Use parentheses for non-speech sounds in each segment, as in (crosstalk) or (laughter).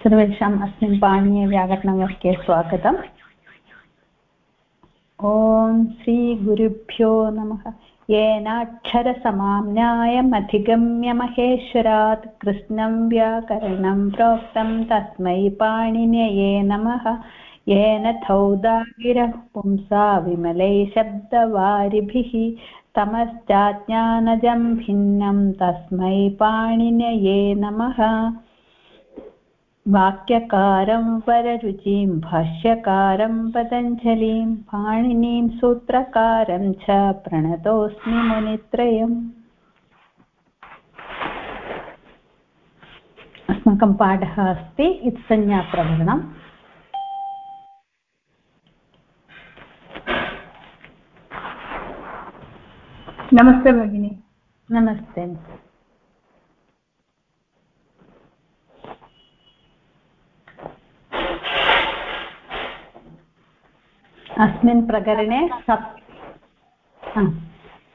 सर्वेषाम् अस्मिन् पाणिनीयव्याकरणवर्गे स्वागतम्। ॐ श्रीगुरुभ्यो नमः। येनाक्षरसमां न्यायमधिगम्य महेश्वरात् कृष्णं व्याकरणं प्रोक्तं तस्मै पाणिनये नमः। येन थौदागिरः पुंसा विमलै शब्दवारिभिः तमश्चाज्ञानजं भिन्नं तस्मै पाणिनये नमः। वाक्यकारं वररुचिं भाष्यकारं पतञ्जलिं पाणिनीं सूत्रकारं च प्रणतोऽस्मि मुनित्रयम्। अस्माकं पाठः अस्ति इत्संज्ञाप्रकरणम् नमस्ते भगिनि। नमस्ते। अस्मिन् प्रकरणे सप्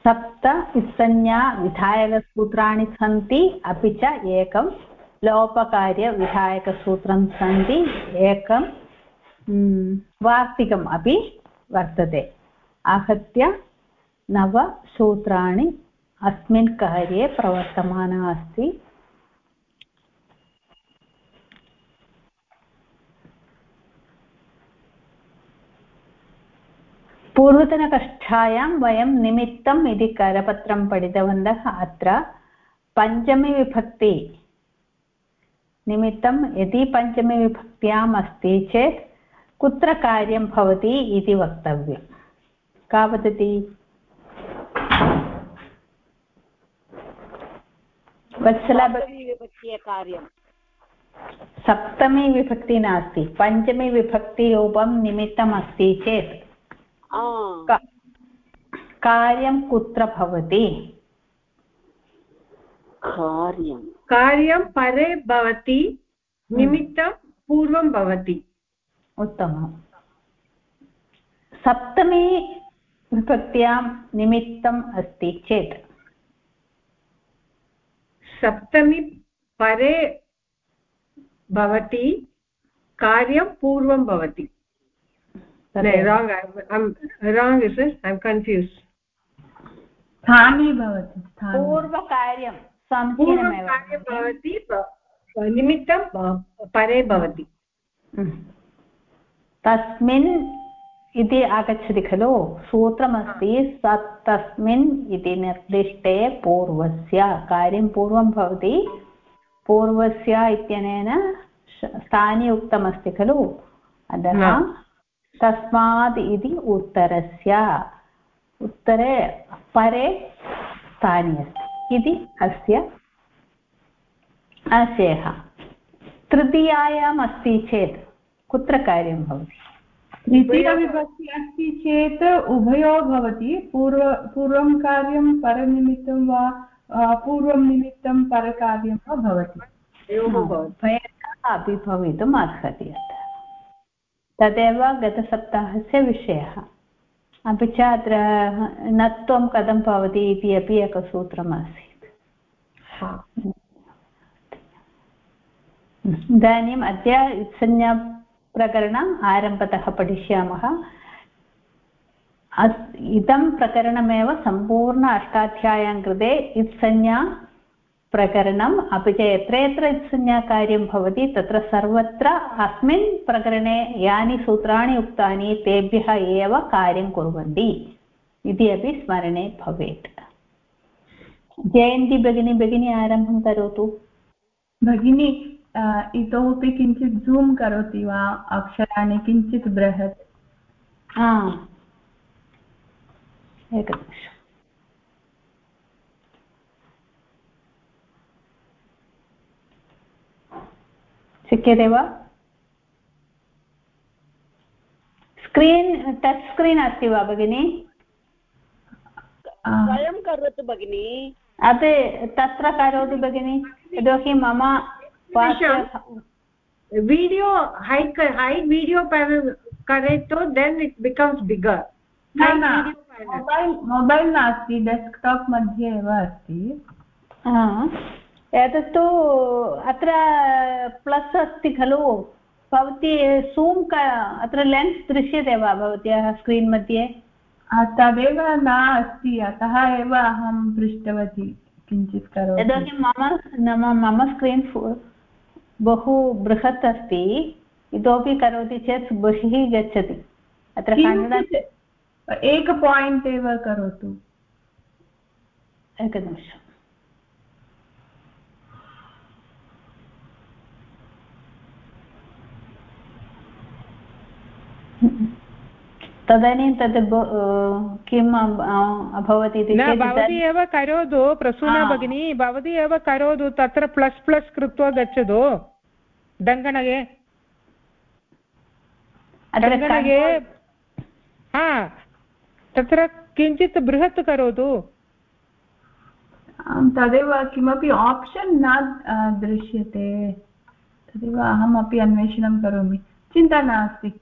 सप्त इत्संज्ञा विधायकसूत्राणि सन्ति, अपि च एकं लोपकार्यविधायकसूत्रं सन्ति, एकं वार्तिकम् अपि वर्तते। आहत्य नवसूत्राणि अस्मिन् कार्ये प्रवर्तमाना अस्ति। पूर्वतनकक्षायां वयं निमित्तम् इति करपत्रं पठितवन्तः अत्र पञ्चमीविभक्ति निमित्तं यदि पञ्चमीविभक्त्याम् अस्ति चेत् कुत्र कार्यं भवति इति वक्तव्यं। का वदति? वत्सला सप्तमी विभक्ति नास्ति। पञ्चमी विभक्तिरूपं निमित्तम् अस्ति चेत्। कार्यं कुत्र भवति? कार्यं। कार्यं परे भवति निमित्तं पूर्वं भवति। उत्तमम्। सप्तमी विभक्त्यां निमित्तम् अस्ति चेत्? सप्तमी परे भवति कार्यं पूर्वं भवति। Wrong i'm wrong is it? I'm confused. स्थाने भवति पूर्वकार्यं पूर्वकार्यं भवति निमित्तं परे भवति। तस्मिन् इति आगच्छति खलु? सूत्रमस्ति स तस्मिन् इति निर्दिष्टे पूर्वस्य कार्यं पूर्वं भवति। पूर्वस्य इत्यनेन स्थाने उक्तमस्ति खलु? अतः तस्मात् इति उत्तरस्य। उत्तरे परे स्थाने अस्ति इति अस्य आशयः। तृतीयायाम् अस्ति चेत् कुत्र कार्यं भवति? तृतीयविभक्ति अस्ति चेत् उभयो भवति। पूर्व पूर्वं कार्यं परनिमित्तं वा पूर्वं निमित्तं परकार्यं वा भवति। उभयतः अपि भवितुम् अर्हति अत्र। तदेव गतसप्ताहस्य विषयः। अपि च अत्र नत्वं कथं भवति इति अपि एकसूत्रम् आसीत्। इदानीम् अद्य संज्ञाप्रकरणम् आरम्भतः पठिष्यामः। इदं प्रकरणमेव सम्पूर्ण अष्टाध्याय्यां कृते इत्संज्ञा प्रकरणम् अपि च यत्र यत्र संज्ञाकार्यं भवति तत्र सर्वत्र अस्मिन् प्रकरणे यानि सूत्राणि उक्तानि तेभ्यः एव कार्यं कुर्वन्ति इति अपि स्मरणे भवेत्। जयन्ती भगिनी भगिनी आरम्भं करोतु। भगिनी इतोपि किञ्चित् जूम् करोति वा? अक्षराणि किञ्चित् बृहत्। एकनिमिषम्। शक्यते वा स्क्रीन् टच् स्क्रीन् अस्ति वा भगिनि? स्वयं करोतु भगिनि। अपि तत्र करोतु भगिनि। यतोहि मम वीडियो हैड् हैड् video करेक्टो then it becomes bigger mobile mobile नास्ति डेस्क्टाप् मध्ये एव अस्ति। एतत्तु अत्र प्लस् अस्ति खलु। भवती सूम् अत्र लेन्स् दृश्यते वा भवत्याः स्क्रीन् मध्ये? तदेव न अस्ति अतः एव अहं पृष्टवती किञ्चित् करोतु यतोहि मम नाम मम स्क्रीन् बहु बृहत् अस्ति इतोपि करोति चेत् बहिः गच्छति। अत्र एक पायिण्ट् एव करोतु। एकनिमिषम्। तदानीं तद् किम् अभवत् इति भवती एव करोतु प्रसूना भगिनी भवती एव करोतु तत्र प्लस् प्लस् कृत्वा गच्छतु दङ्गणगे दङ्गणगे हा तत्र किञ्चित् बृहत् करोतु। तदेव किमपि आप्शन् न दृश्यते। तदेव अहमपि अन्वेषणं करोमि। चिन्ता नास्ति।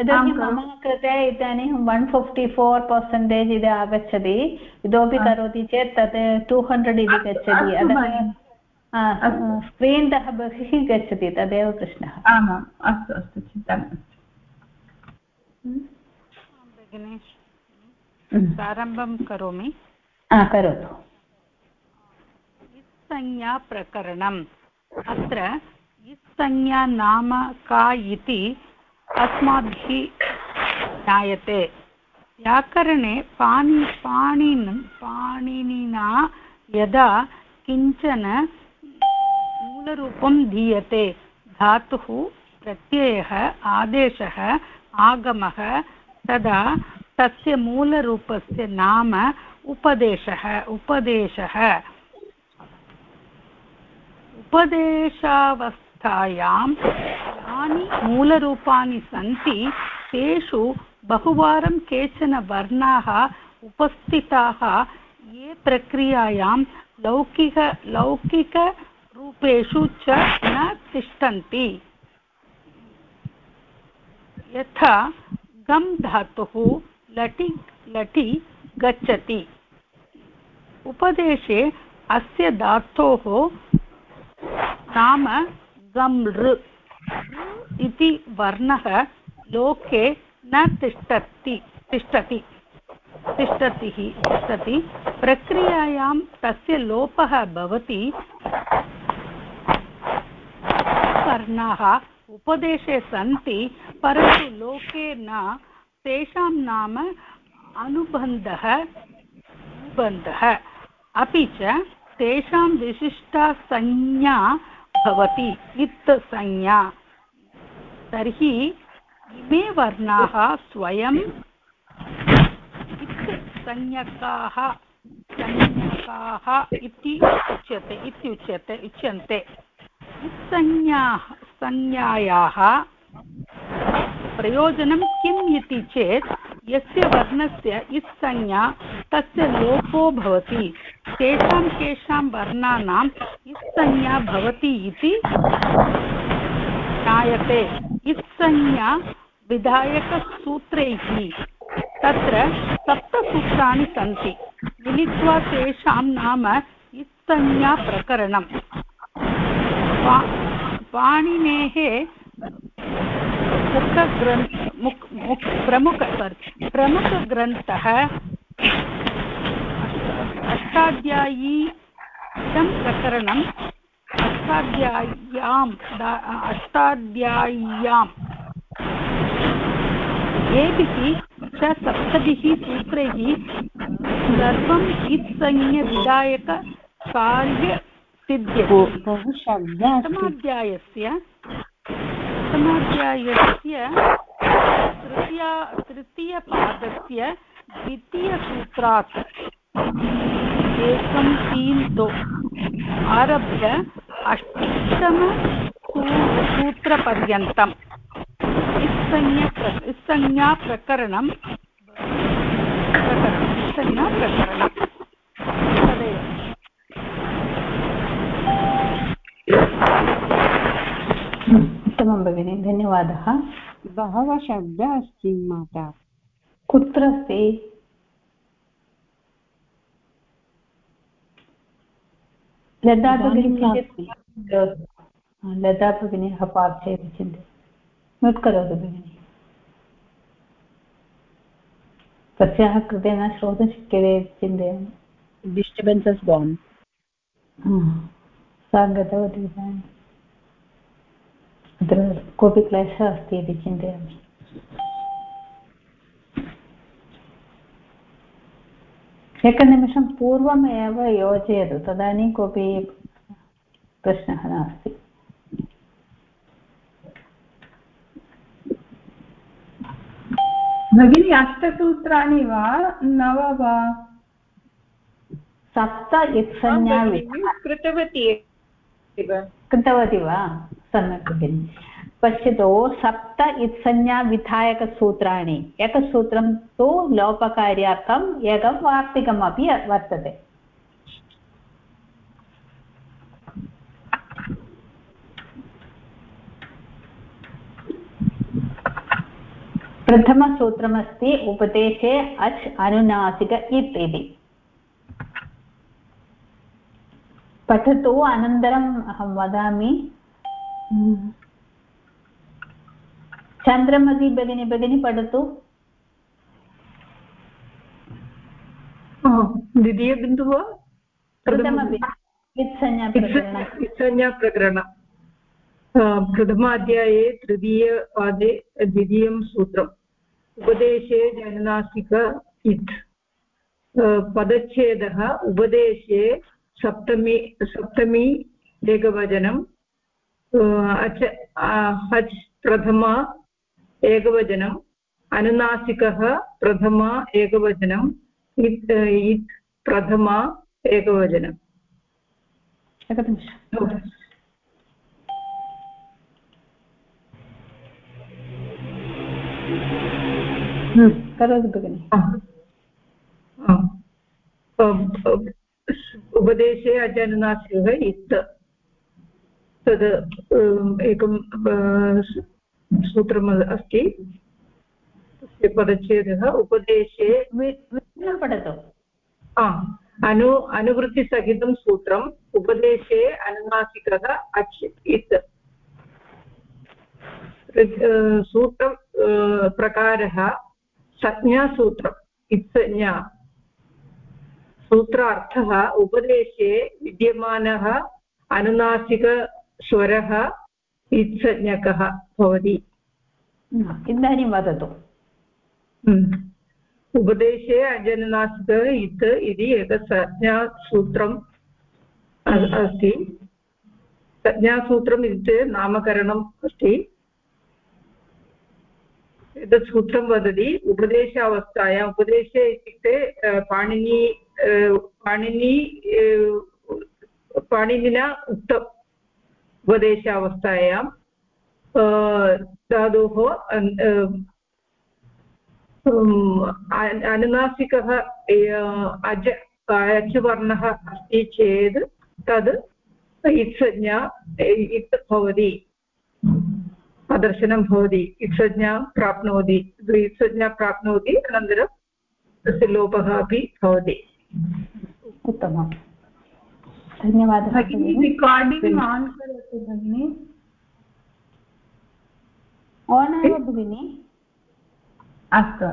यतोहि मम कृते इदानीं वन् फिफ्टि फोर् पर्सेण्टेज् इति आगच्छति। इतोपि करोति चेत् तत् टु हण्ड्रेड् इति गच्छति। अतः स्क्रीन् तः बहिः गच्छति तदेव प्रश्नः। आमाम् अस्तु अस्तु चिन्ता नास्ति। प्रारम्भं करोमि। करोतु। इत्संज्ञाप्रकरणम् अत्र इत्संज्ञा नाम का इति अस्माभिः ज्ञायते। व्याकरणे पाणि, पाणिन्, पाणिनिना यदा किंचन मूलरूपं दीयते धातुः प्रत्ययः, आदेशः, आगमः, तदा तस्य मूलरूपस्य नाम उपदेशः उपदेशः। उपदेशावस्थायां यानि मूलरूपाणि सन्ति, तेषु बहुवारं केचन वर्णाः उपस्थिताः, ये प्रक्रियायां लौकिक लौकिकरूपेषु च न तिष्ठन्ति। यथा गम् धातुः लटि लटि गच्छति। उपदेशे अस्य धातोः नाम गमृ इति वर्णः लोके न तिष्ठति तिष्ठति, तिष्ठतिः, तिष्ठति। प्रक्रियायां तस्य लोपः भवति। वर्णाः उपदेशे सन्ति, परन्तु लोके न, तेषां नाम अनुबन्धः अनुबन्धः। अपि च तेषां विशिष्टा संज्ञा भवति इत् संज्ञा तर्हि इमे वर्णाः स्वयं इत् संज्ञकाः संज्ञकाः इति उच्यते इत्युच्यते उच्यन्ते। इत्संज्ञाः, संज्ञायाः प्रयोजनं किम् इति चेत्, यस्य वर्णस्य इत्संज्ञा तस्य लोपो भवति। केषां केषां वर्णानाम् इत्संज्ञा भवति इति ज्ञायते। इत्संज्ञा विधायकसूत्रैः। तत्र सप्तसूत्राणि सन्ति। मिलित्वा तेषां नाम इत्संज्ञाप्रकरणम् पाणिनेः मुखग्रन्थ मुक् मुक् प्रमुख, प्रमुखग्रन्थः अष्टाध्यायी इदं प्रकरणम् अष्टाध्याय्याम् अष्टाध्याय्याम्। एभिः च सप्तभिः सूत्रैः सर्वम् प्रथमाध्यायस्य तृतीया तृतीयपादस्य द्वितीयसूत्रात् एकं तीन् दो। आरभ्य अष्टमसूत्रपर्यन्तम् इत्संज्ञा इत्संज्ञाप्रकरणं प्रकरणम् इत्संज्ञाप्रकरणं तदेव। उत्तमं भगिनि धन्यवादः। बहवः शब्दः अस्ति माता। कुत्र अस्ति? लता भगिनी लता भगिन्याः पार्श्वे इति चिन्तयतु म्यूट् करोतु भगिनि तस्याः कृते न श्रोतुं शक्यते इति चिन्तयामि डिस्टर्बेन्स् इस् गान् सा गतवती इदानीम् अत्र कोऽपि क्लेशः अस्ति इति चिन्तयामि एकनिमिषं पूर्वमेव योजयतु तदानीं कोऽपि प्रश्नः नास्ति। भगिनी अष्टसूत्राणि वा? नव वा? सप्त इत्संज्ञा कृतवती कृतवती वा? सम्यक् भगिनि। पश्यतु सप्त इत्संज्ञाविधायकसूत्राणि एकसूत्रं तु लोपकार्यार्थम्, एकं वार्तिकमपि वर्तते। प्रथमसूत्रमस्ति उपदेशे अच् अनुनासिक इत् इति। पठतु, अनन्तरम् अहं वदामि। चन्द्रमती भगिनी भगिनी पठतु द्वितीयबिन्दुः इत्संज्ञाप्रकरण प्रथमाध्याये तृतीयपादे द्वितीयं सूत्रम्। उपदेशे जननासिक इत्। पदच्छेदः उपदेशे सप्तमी सप्तमी एकवचनम्। अच हच् प्रथमा एकवचनम् अनुनासिकः प्रथमा एकवचनम् इत् इत् प्रथमा एकवचनम्। एकनिमिषम् करोतु भगिनि। उपदेशे अजनुनासिकः इत्। तद् एकं सूत्रम् अस्ति। तस्य पदच्छेदः उपदेशे पठतु। अनु अनुवृत्तिसहितं सूत्रम् उपदेशे अनुनासिकः अच् इत्। सूत्रं प्रकारः संज्ञासूत्रम् इत्संज्ञा। सूत्रार्थः उपदेशे विद्यमानः अनुनासिकस्वरः इत्संज्ञकः भवति। इदानीं वदतु उपदेशे अजनुनासिक इत् इति एकसंज्ञासूत्रम् अस्ति संज्ञासूत्रम् इत्युक्ते नामकरणम् अस्ति एतत् सूत्रं वदति उपदेशावस्थायाम् उपदेशे इत्युक्ते पाणिनि पाणिनि पाणिनिना उक्तम् उपदेशावस्थायां धातोः अनुनासिकः अज अच् वर्णः अस्ति चेत् तद् इत्संज्ञा इत् भवति। प्रदर्शनं भवति। इत्संज्ञा प्राप्नोति। इत्संज्ञा प्राप्नोति, अनन्तरं तस्य लोपः अपि भवति। उत्तमं धन्यवादः रिकार्डिङ्ग् आन् करोतु भगिनि। ओन् एव भगिनि? अस्तु।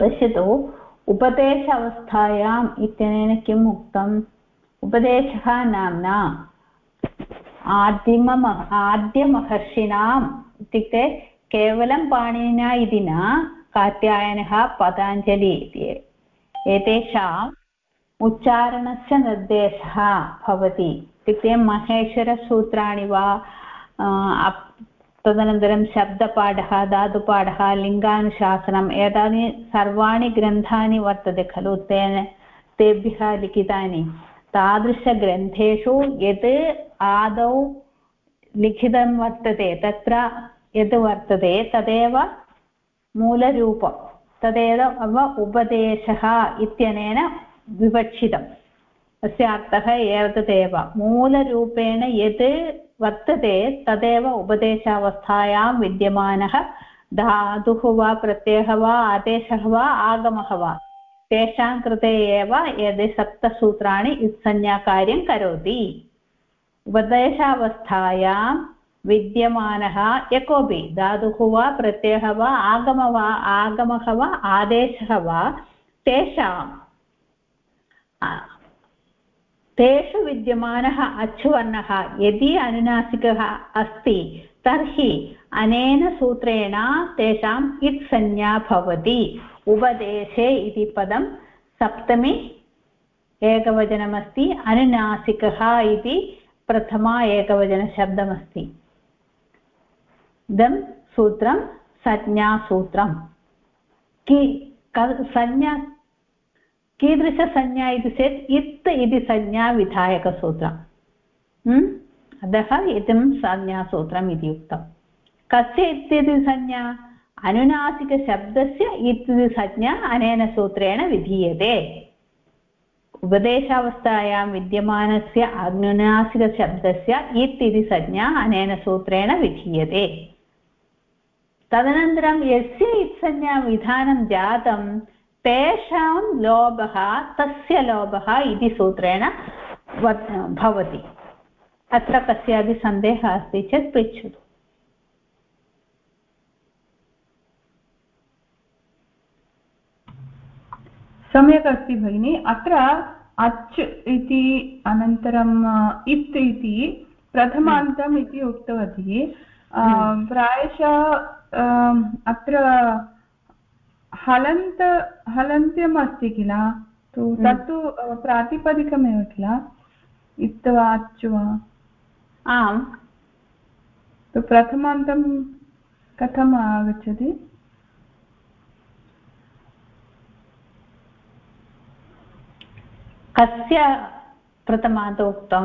पश्यतु। उपदेश अवस्थायाम् इत्यनेन किम् उक्तम्? उपदेशः नाम्ना? आदिमम आद्यमहर्षिणाम् इत्युक्ते केवलं पाणिनिना इति न कात्यायनः पतञ्जलि इति। एतेषाम् उच्चारणस्य निर्देशः भवति इत्युक्ते महेश्वरसूत्राणि वा तदनन्तरं शब्दपाठः, धातुपाठः, लिङ्गानुशासनम्, एतानि सर्वाणि ग्रन्थानि वर्तते खलु, तेन, तेभ्यः लिखितानि। तादृशग्रन्थेषु यत् आदौ लिखितं वर्तते, तत्र यद् वर्तते, तदेव मूलरूपं, तदेव उपदेशः इत्यनेन विवक्षितम् अस्य अर्थः एतदेव। मूलरूपेण यत् वर्तते तदेव उपदेशावस्थायां विद्यमानः। धातुः वा प्रत्ययः वा आदेशः वा आगमः वा। तेषां कृते एव यद् सप्तसूत्राणि इत्संज्ञाकार्यं करोति। उपदेशावस्थायां विद्यमानः यः कोऽपि धातुः वा प्रत्ययः वा आगम वा आगमः वा आदेशः वा तेषां तेषु विद्यमानः अचुवर्णः यदि अनुनासिकः अस्ति तर्हि अनेन सूत्रेण तेषाम् इत् संज्ञा भवति उपदेशे इति पदं सप्तमी एकवचनमस्ति अनुनासिकः इति प्रथमा एकवचनशब्दमस्ति इदं सूत्रं संज्ञासूत्रं कि संज्ञा कीदृशसंज्ञा इति चेत् इत् इति संज्ञा विधायकसूत्रम्। अतः इदं संज्ञासूत्रम् इति उक्तं कस्य इत्येति संज्ञा? अनुनासिकशब्दस्य इति संज्ञा अनेन सूत्रेण विधीयते। उपदेशावस्थायां विद्यमानस्य अनुनासिकशब्दस्य इत् संज्ञा अनेन सूत्रेण विधीयते। तदनन्तरं यस्य इत्संज्ञा जातं तेषां लोभः तस्य लोभः इति सूत्रेण भवति। अत्र कस्यापि सन्देहः अस्ति चेत् पृच्छतु। सम्यक् अस्ति भगिनि। अत्र अच् इति अनन्तरम् इत् इति प्रथमान्तम् इति उक्तवती। प्रायशः अत्र हलन्त हलन्त्यम् अस्ति किल? तु तत्तु प्रातिपदिकमेव किल? इत् वा अच् वा आम् प्रथमान्तं कथम् आगच्छति? कस्य प्रथमान्त उक्तं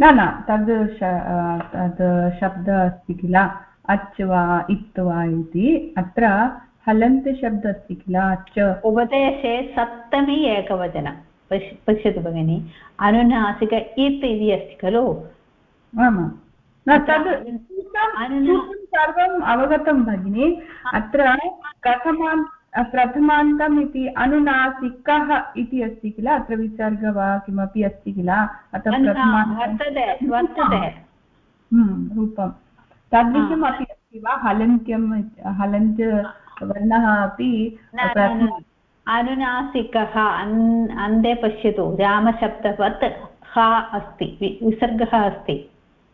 न न तद् तद् शब्दः अस्ति किल? अच् वा इत् वा इति। अत्र हलन्तशब्दः अस्ति किल? अच् उपदेशे सप्तमी एकवचनं। पश्य पश्यतु भगिनि। अनुनासिक इत् इति अस्ति खलु? आमां। न तद् सर्वम् अवगतं भगिनि। अत्र कथमान् प्रथमान्तम् इति अनुनासिकः इति अस्ति किल? अत्र विसर्ग वा किमपि अस्ति किल? अतः रूपं तादृशम् अपि अस्ति वा? हलन्त्यं हलन्त वर्णः अपि अनुनासिकः अन्ते पश्यतु रामशब्दवत् ह अस्ति विसर्गः अस्ति।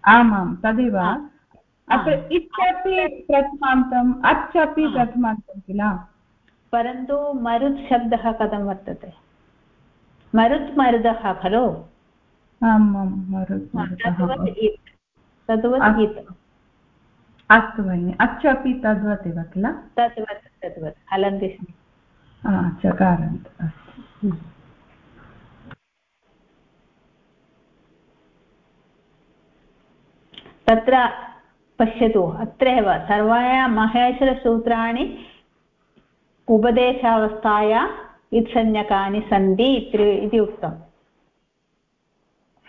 आमां तदेव। अत्र इत्यपि प्रथमान्तम् अच् अपि प्रथमान्तं किल? परन्तु मरुत् शब्दः कथं वर्तते? मरुत् मरुदः खलु? आमां मरुत् तद्वत् इत् तद्वत् इत् अस्तु भगिनि। अच् अपि तद्वत् एव किल? तद्वत् तद्वत्। हलन्ति चकारन्त। अस्तु। तत्र पश्यतु। अत्रैव सर्वाया महेश्वरसूत्राणि उपदेशावस्थाया इत्संज्ञकानि सन्ति इति उक्तम्।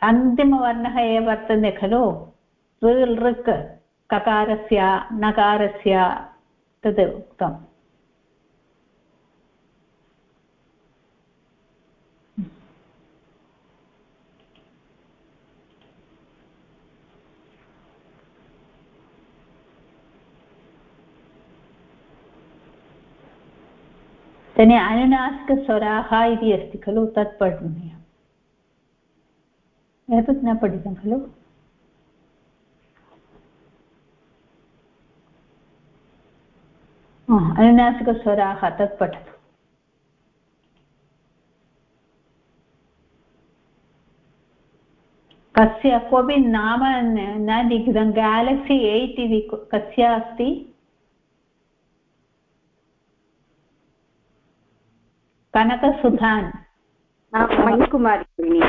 अन्तिमवर्णः एव वर्तते खलु? ऋक्। ककारस्य, नकारस्य तद् उक्तम्। तर्हि अनुनासिकस्वराः इति अस्ति खलु, तत् पठनीयम्। एतत् न पठितं खलु। अनुनासिकस्वराः तत् पठतु कस्य कोऽपि नाम न लिखितं गेलक्सि एय्ट् इति कस्य अस्ति? कनकसुधान्। मणिकुमारी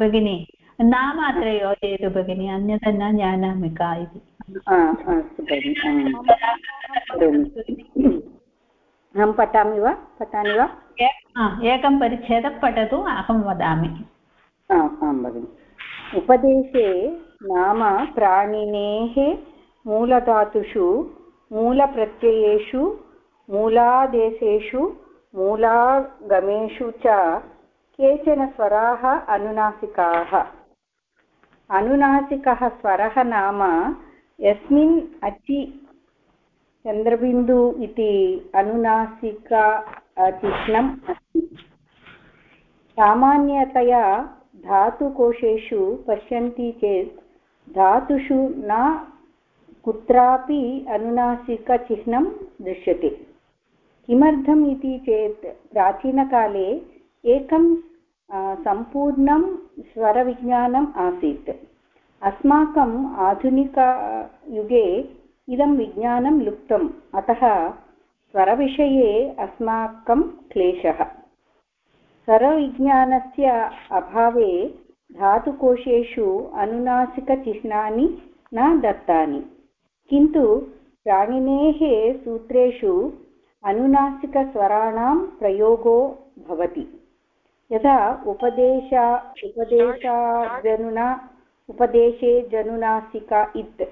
भगिनी। नाम अत्र योजयतु भगिनि अन्यथा न जानामि का इति। अस्तु भगिनि अहं पठामि वा? पठामि वा? एकं परिच्छेदं पठतु अहं वदामि। आं भगिनि उपदेशे नाम प्राणिनेः मूलधातुषु मूलप्रत्ययेषु मूलादेशेषु मूलागमेषु च केचन स्वराः अनुनासिकाः। अनुनासिकः स्वरः नाम यस्मिन् अचि चन्द्रबिन्दु इति अनुनासिका चिह्नम् अस्ति। सामान्यतया धातुकोशेषु पश्यन्ति चेत् धातुषु न कुत्रापि अनुनासिकचिह्नं दृश्यते। किमर्थम् इति चेत् प्राचीनकाले एकं सम्पूर्णं स्वरविज्ञानम् आसीत्। अस्माकम् आधुनिकयुगे इदं विज्ञानं लुप्तम्। अतः स्वरविषये अस्माकं क्लेशः। स्वरविज्ञानस्य अभावे धातुकोशेषु अनुनासिकचिह्नानि न दत्तानि। किन्तु प्राणिनेः सूत्रेषु अनुनासिकस्वराणां प्रयोगो भवति। यथा उपदेश उपदेशाजनुना उपदेशे जनुनासिका इत्।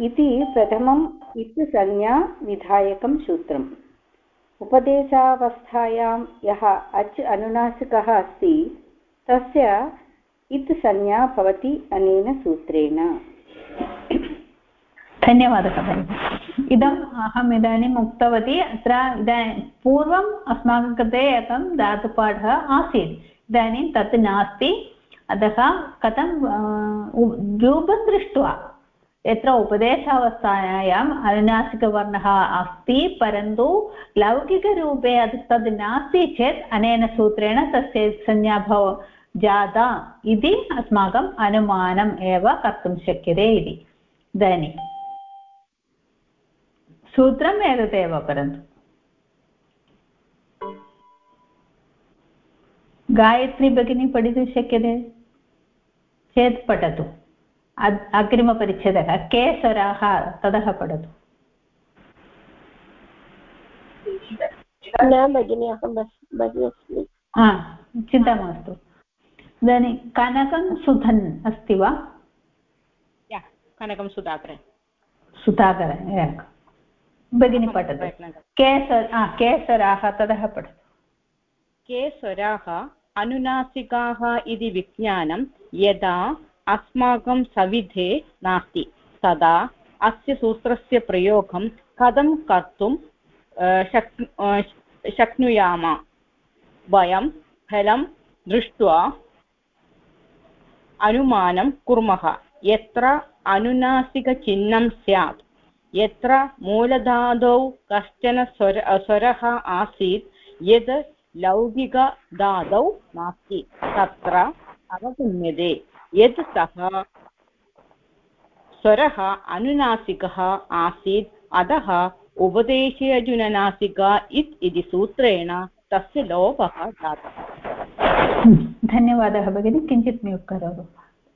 इति प्रथमम् इत् संज्ञा विधायकं सूत्रम्। उपदेशावस्थायां यः अच् अनुनासिकः अस्ति, तस्य इत् संज्ञा भवति अनेन सूत्रेण। धन्यवादः भगिनि। इदम् अहम् इदानीम् उक्तवती, अत्र इदानीं पूर्वम् अस्माकं कृते एकं धातुपाठः आसीत्। इदानीं तत् नास्ति। अतः कथं रूपं दृष्ट्वा, यत्र उपदेशावस्थायाम् अनुनासिकवर्णः अस्ति, परन्तु लौकिकरूपे तद् नास्ति चेत् अनेन सूत्रेण तस्य संज्ञा भव जाता इति अस्माकम् अनुमानम् एव कर्तुं शक्यते इति। इदानीं सूत्रम् एतदेव परन्तु। गायत्री भगिनी पठितुं शक्यते? चेत् पठतु अग्रिमपरिच्छेदः के स्वराः ततः पठतु। न भगिनि अहं बहिः अस्मि चिन्ता मास्तु। इदानीं कनकं सुधन् अस्ति वा? कनकं सुधाकर। सुधाकर भगिनी पठतु। केसर केसराः ततः पठतु। केसराः अनुनासिकाः इति विज्ञानं यदा अस्माकं सविधे नास्ति, तदा अस्य सूत्रस्य प्रयोगं कथं कर्तुं शक् शक्नुयाम? वयं फलं दृष्ट्वा अनुमानं कुर्मः, यत्र अनुनासिकचिह्नं स्यात्, यत्र मूलधातौ कश्चन स्वर, स्वरः आसीत्, यद् लौकिकधातौ नास्ति, तत्र अवगम्यते। यत् सः स्वरः अनुनासिकः आसीत्, अतः उपदेशेजुननासिका इत् इति सूत्रेण तस्य लोपः जातः। धन्यवादः भगिनी, किञ्चित् म्यूट् करोतु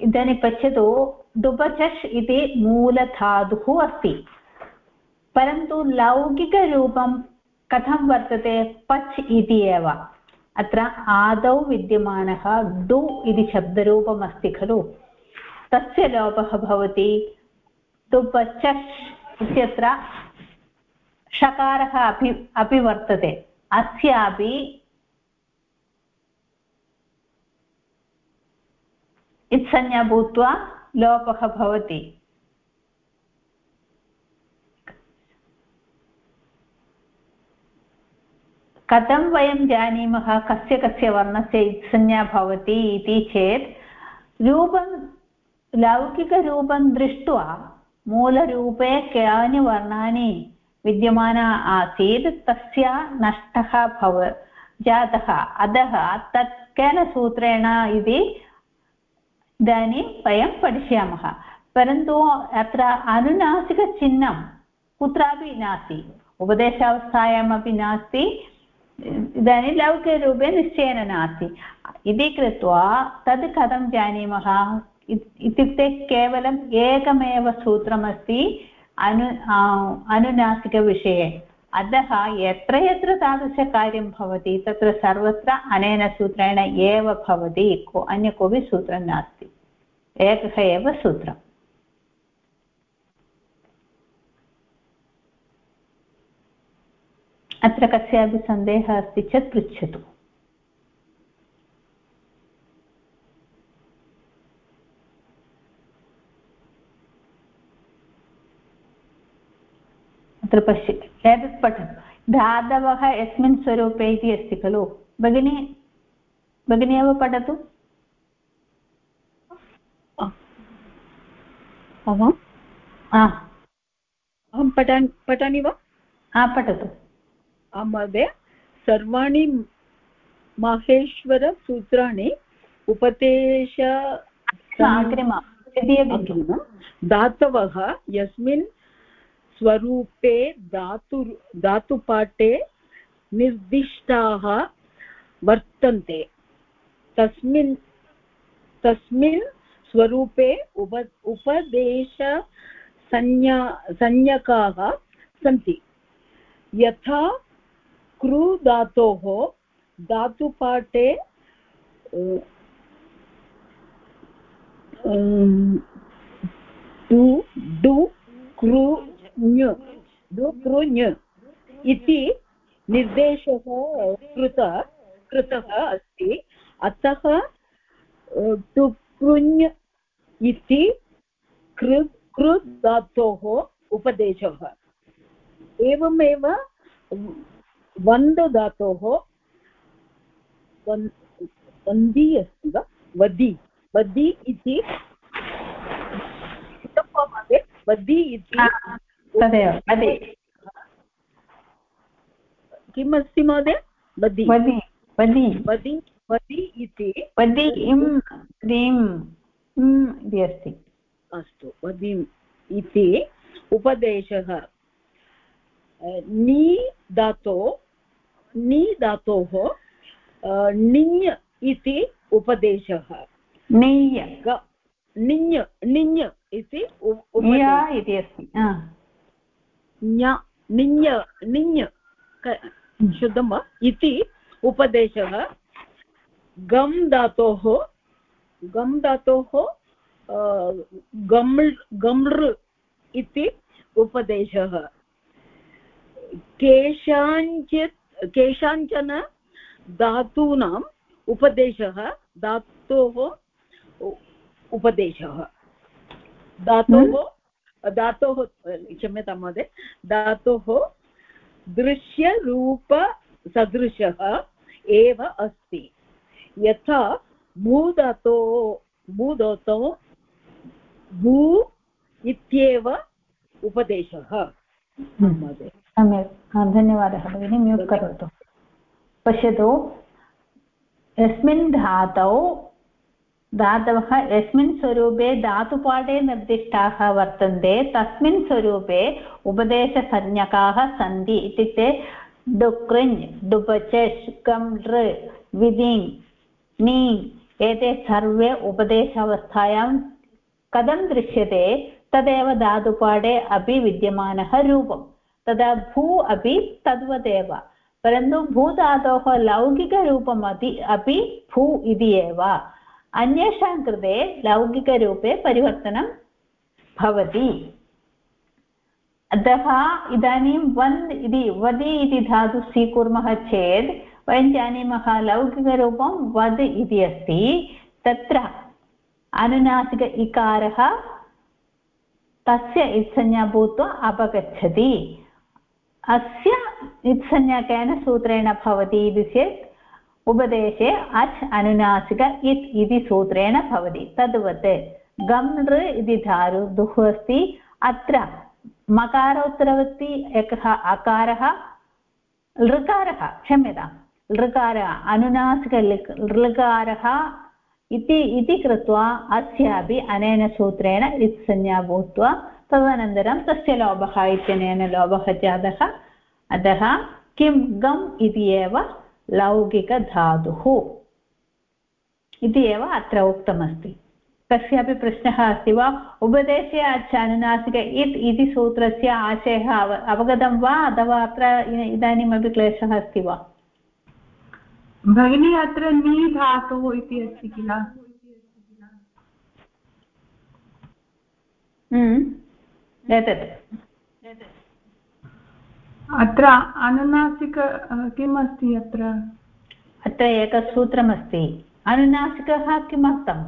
इदानीं पश्यतु डुबचष् इति मूलधातुः अस्ति। परन्तु लौकिकरूपं कथं वर्तते? पच् इति एव। अत्र आदौ विद्यमानः डु इति शब्दरूपम् अस्ति खलु। तस्य लोपः भवति तुपचष् इत्यत्र षकारः अपि अपि वर्तते। अस्यापि इत्संज्ञा भूत्वा लोपः भवति। कथं वयं जानीमः? कस्य कस्य वर्णस्य इत्संज्ञा भवति इति चेत् रूपं, लौकिकरूपं दृष्ट्वा मूलरूपे कानि वर्णानि विद्यमाना आसीत्, तस्य नष्टः भव, जातः। अतः तत् केन सूत्रेण इति इदानीं वयं पठिष्यामः। परन्तु अत्र अनुनासिकचिह्नं कुत्रापि नास्ति। उपदेशावस्थायामपि नास्ति। इदानीं लौकिकरूपे निश्चयेन नास्ति। इति कृत्वा तद् कथं जानीमः? इत्युक्ते केवलम् एकमेव सूत्रमस्ति अनु अनुनासिकविषये। अतः यत्र यत्र तादृशकार्यं भवति, तत्र सर्वत्र अनेन सूत्रेण एव भवति अन्य कोऽपि सूत्रं नास्ति। एकः एव सूत्रम्। अत्र कस्यापि सन्देहः अस्ति चेत् पृच्छतु। अत्र पश्यति। एतत् पठतु। धातवः यस्मिन् स्वरूपे इति अस्ति खलु? भगिनी भगिनी एव पठतु। अहं पठामि पठामि वा? हा पठतु। महोदय सर्वाणि माहेश्वरसूत्राणि उपदेश धातवः यस्मिन् स्वरूपे धातु धातुपाठे निर्दिष्टाः वर्तन्ते। तस्मिन् तस्मिन् स्वरूपे उप उपदेशसंज्ञा संज्ञकाः सन्ति। यथा कृ धातोः धातुपाठे डु डु कृ डु कृ इति निर्देशः कृत, कृतः अस्ति। अतः टुकृञ् इति कृ कृ धातोः उपदेशः। एवमेव वन्द धातोः वन्दी अस्ति वा? वदि। वदि इति वदि इति तदेव किम् अस्ति महोदय? वदि। वदि वदि। वदि वदि इति वदि इम् क्रीम् इति अस्ति। अस्तु वदिम् इति उपदेशः। नी धातो नी धातोः णिञ् इति उपदेशः। णिञ् णिञ् णिञ् इति इति अस्ति णिञ् णिञ् शुद्धं वा? इति उपदेशः। गम् धातोः गम् धातोः गम्ळ् गम्लृ इति उपदेशः। केषाञ्चित् केषाञ्चन धातूनाम् उपदेशः धातोः उपदेशः। धातोः धातोः क्षम्यतां महोदय धातोः दृश्यरूपसदृशः एव अस्ति। यथा भूधातो भूधातौ भू इत्येव उपदेशः। महोदय। सम्यक्। धन्यवादः भगिनि, म्यूट् करोतु। पश्यतु, यस्मिन् धातौ, धातवः यस्मिन् स्वरूपे धातुपाठे निर्दिष्टाः वर्तन्ते, तस्मिन् स्वरूपे उपदेशसंज्ञकाः सन्ति इत्युक्ते डुकृञ् डुपचष् कम् लृ विधिङ् नी एते सर्वे उपदेशावस्थायां कथं दृश्यते, तदेव धातुपाठे अपि विद्यमानः रूपम्। तदा भू अपि तद्वदेव। परन्तु भूधातोः लौकिकरूपम् अपि अपि भू इति एव। अन्येषां कृते लौकिकरूपे परिवर्तनं भवति। अतः इदानीं वन् इति, वदि इति धातु स्वीकुर्मः चेत्, वयं जानीमः लौकिकरूपं वद् इति अस्ति। तत्र अनुनासिक इकारः तस्य इत्संज्ञा भूत्वा अपगच्छति। अस्य इत्संज्ञा केन सूत्रेण भवति इति चेत् उपदेशे अच् अनुनासिक इत् इति सूत्रेण भवति। तद्वत् गम् नृ इति धारु अस्ति। अत्र मकारोत्तरवृत्ति एकः अकारः, लृकारः, क्षम्यतां, लृकारः अनुनासिक लृकारः इति कृत्वा अस्यापि अनेन सूत्रेण इत्संज्ञा भूत्वा तदनन्तरं तस्य लोभः इत्यनेन लोभः जातः। अतः किं गम् इति एव लौकिकधातुः। इति एव अत्र उक्तमस्ति। कस्यापि प्रश्नः अस्ति वा? उपदेशे अनुनासिक इत् इति सूत्रस्य आशयः अव अवगतं वा? अथवा अत्र इदानीमपि क्लेशः अस्ति वा? भगिनी अत्र नी धातुः इति अस्ति किल? हम्म। एतत् अत्र अनुनासिक किम् अस्ति अत्र? अत्र एकसूत्रमस्ति। अनुनासिकः किमर्थम्?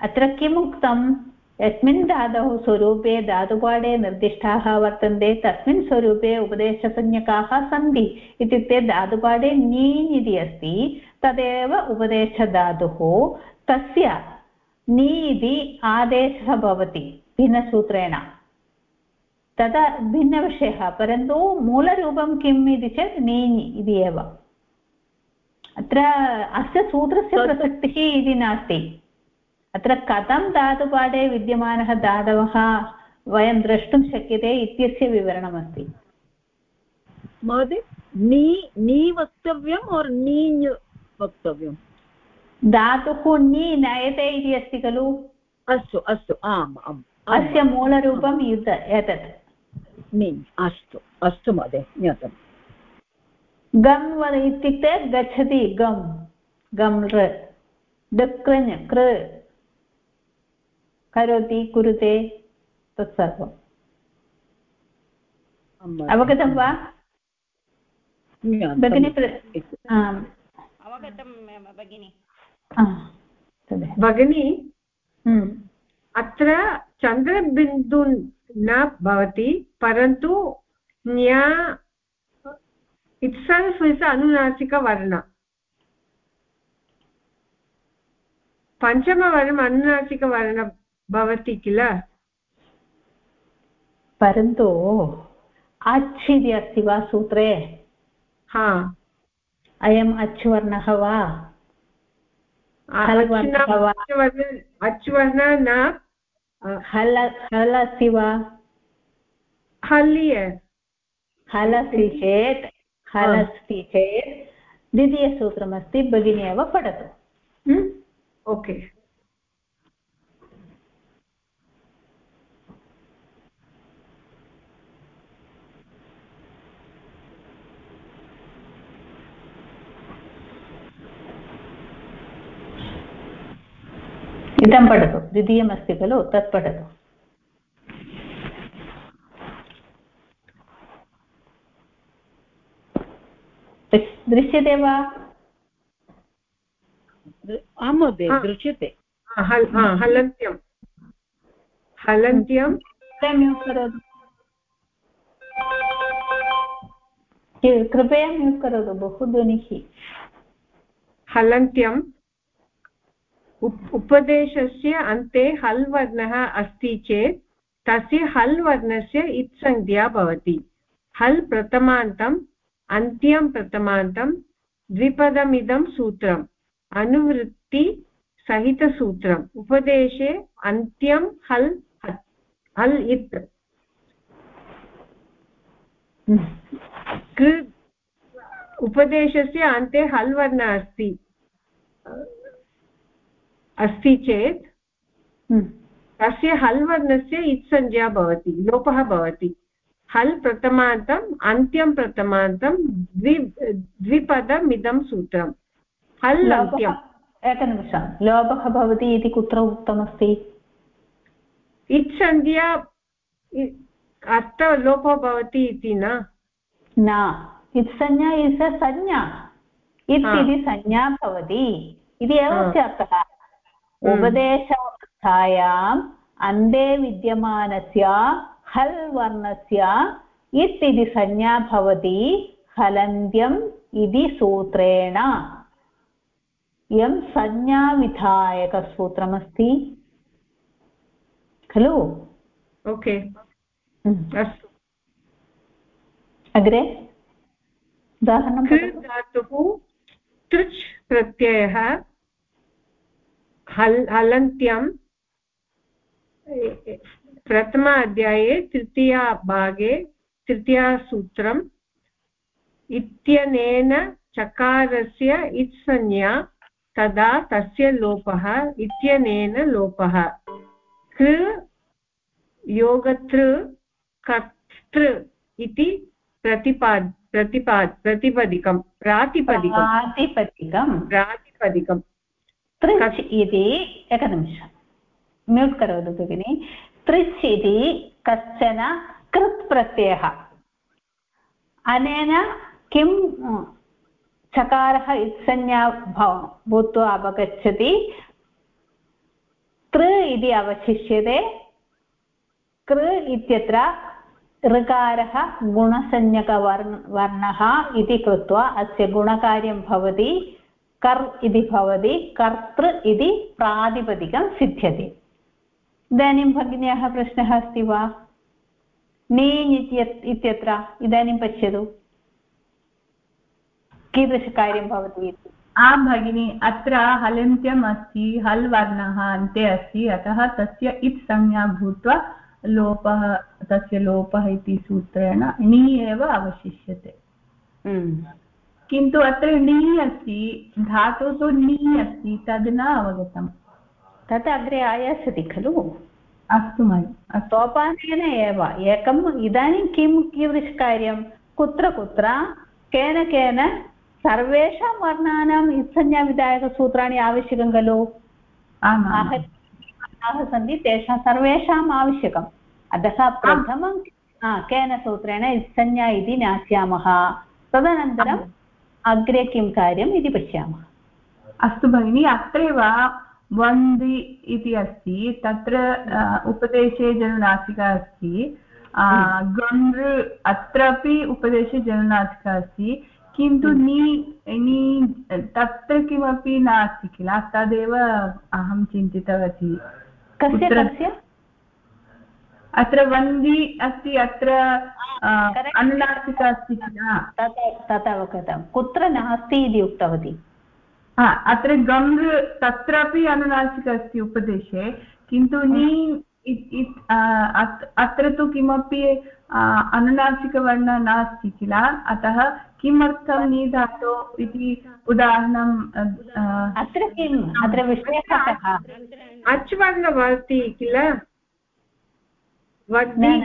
अत्र किम् उक्तं यस्मिन् धातोः स्वरूपे धातुपाठे निर्दिष्टाः वर्तन्ते तस्मिन् स्वरूपे उपदेशसंज्ञकाः सन्ति इत्युक्ते धातुपाठे नीन् इति अस्ति तदेव उपदेशधातुः। तस्य नी इति आदेशः भवति। भिन्नसूत्रेण तदा भिन्नविषयः परन्तु मूलरूपं किम् इति चेत् नीन् इति एव अत्र अस्य सूत्रस्य प्रसक्तिः इति नास्ति अत्र कथं धातुपाठे विद्यमानः धातवः वयं द्रष्टुं शक्यते इत्यस्य विवरणमस्ति महोदय नी नी वक्तव्यम् और् नीञ् वक्तव्यम् धातुः नी नयते इति अस्ति खलु अस्तु अस्तु आम् आम् अस्य मूलरूपं युद्ध एतत्। नीञ् अस्तु अस्तु महोदय ज्ञातम्। गम् वद इत्युक्ते गच्छति गम् गम् ऋ डकृञ् कृ करोति कुरुते तत्सर्वम् अवगतं वा? भगिनि अवगतं भगिनि। भगिनी हम्म। अत्र चन्द्रबिन्दु न भवति परन्तु न्या इट्सेल्फ् इस् अनुनासिकवर्ण। पञ्चमवर्णम् अनुनासिकवर्ण भवति किल? परन्तु अच् अस्ति वा सूत्रे? हा। अयम् अच् वर्णः वा? हल् वर्णः वा? अच् वर्ण न हल हल अस्ति वा हल्य हल् अस्ति चेत् हल् अस्ति चेत् द्वितीयसूत्रमस्ति भगिनी एव पठतु ओके इदं पठतु द्वितीयमस्ति खलु तत् पठतु। दृश्यते वा? आं महोदय दृश्यते। हलन्त्यं हलन्त्यं म्यूट् करोतु। कृपया म्यूट् करोतु बहु ध्वनिः हलन्त्यं उपदेशस्य अन्ते हल् वर्णः अस्ति चेत् तस्य हल् वर्णस्य इत्संज्ञा भवति। हल् प्रथमान्तम् अन्त्यं प्रथमान्तं, द्विपदमिदं सूत्रम् अनुवृत्तिसहितसूत्रम् उपदेशे अन्त्यं हल् हल् इत्। उपदेशस्य अन्ते हल् वर्णः अस्ति। अस्ति चेत् हम्म। तस्य हल् वर्णस्य इत्संज्ञा भवति लोपः भवति। हल् प्रथमान्तम् अन्त्यं प्रथमान्तं द्वि द्विपदम् इदं सूत्रम्। हल् अन्त्यम् एकनिमिषं। लोपः भवति इति कुत्र उक्तमस्ति? इत्संज्ञा अत्र लोपः भवति इति न? न। इत्संज्ञा इस् संज्ञा। इत् इति संज्ञा भवति। इति एव अर्थः। उपदेशावस्थायाम् अन्ते विद्यमानस्य हल् वर्णस्य इत् इति संज्ञा भवति हलन्त्यम् इति सूत्रेण। इयं संज्ञाविधायकसूत्रमस्ति। खलु? ओके। अस्तु। अग्रे? उदाहरणं धातुः तृच् प्रत्ययः। हल् हलन्त्यं प्रथम अध्याये तृतीया भागे तृतीयासूत्रम् इत्यनेन चकारस्य इत्संज्ञा तदा तस्य लोपः इत्यनेन लोपः। कृ योगतृ कर्तृ इति प्रतिपाद् प्रतिपाद् प्रतिपदिकं प्रातिपदिकं प्रातिपदिकं प्रातिपदिकं त्रिच् इति एकनिमिषं म्यूट् करोतु भगिनि। त्रिच् इति कश्चन कृत् प्रत्ययः अनेन किं चकारः इत्संज्ञा भूत्वा अवगच्छति। कृ इति अवशिष्यते। कृ इत्यत्र ऋकारः गुणसंज्ञकवर्ण वर्णः इति कृत्वा अस्य गुणकार्यं भवति। कर् इति भवति कर्तृ इति प्रातिपदिकं सिद्ध्यति। इदानीं भगिन्याः प्रश्नः अस्ति वा? नीङ् इत्यत्र इदानीं पश्यतु। कीदृशकार्यं भवति इति? आं भगिनि अत्र हलन्त्यम् अस्ति हल् वर्णः अन्ते अस्ति अतः तस्य इत् संज्ञा भूत्वा लोपः तस्य लोपः इति सूत्रेण णि एव अवशिष्यते। हम्म। किन्तु अत्र णि अस्ति धातु तु णि अस्ति तद् न अवगतम्। तत् अग्रे आयास्यति खलु। अस्तु महोदय सोपानेन एव एकम् इदानीं किं कीदृशकार्यं कुत्र कुत्र केन केन सर्वेषां वर्णानाम् इत्संज्ञाविधायकसूत्राणि आवश्यकं खलु? आहत्याः सन्ति तेषां सर्वेषाम् आवश्यकम्। अतः प्रथमं केन सूत्रेण इत्संज्ञा इति ज्ञास्यामः। तदनन्तरम् अग्रे किं कार्यम् इति पश्यामः। अस्तु भगिनि अत्रैव वन्दि इति अस्ति तत्र उपदेशे जनुनासिका अस्ति गृ अत्रापि उपदेशे जनुनासिका अस्ति किन्तु हम्म। नि नि तत्र किमपि नास्ति किल? तदेव अहं चिन्तितवती। अत्र वन्दी अस्ति अत्र अनुनासिका अस्ति किल? तत् अवगतं। कुत्र नास्ति इति उक्तवती? अत्र गङ् तत्रापि अनुनासिका अस्ति उपदेशे किन्तु नि अत्र तु किमपि अनुनासिकवर्णः नास्ति किल? अतः किमर्थं नी धातु इति उदाहरणं अत्र किम्? अत्र विषयः कः अच् वर्णः भवति किल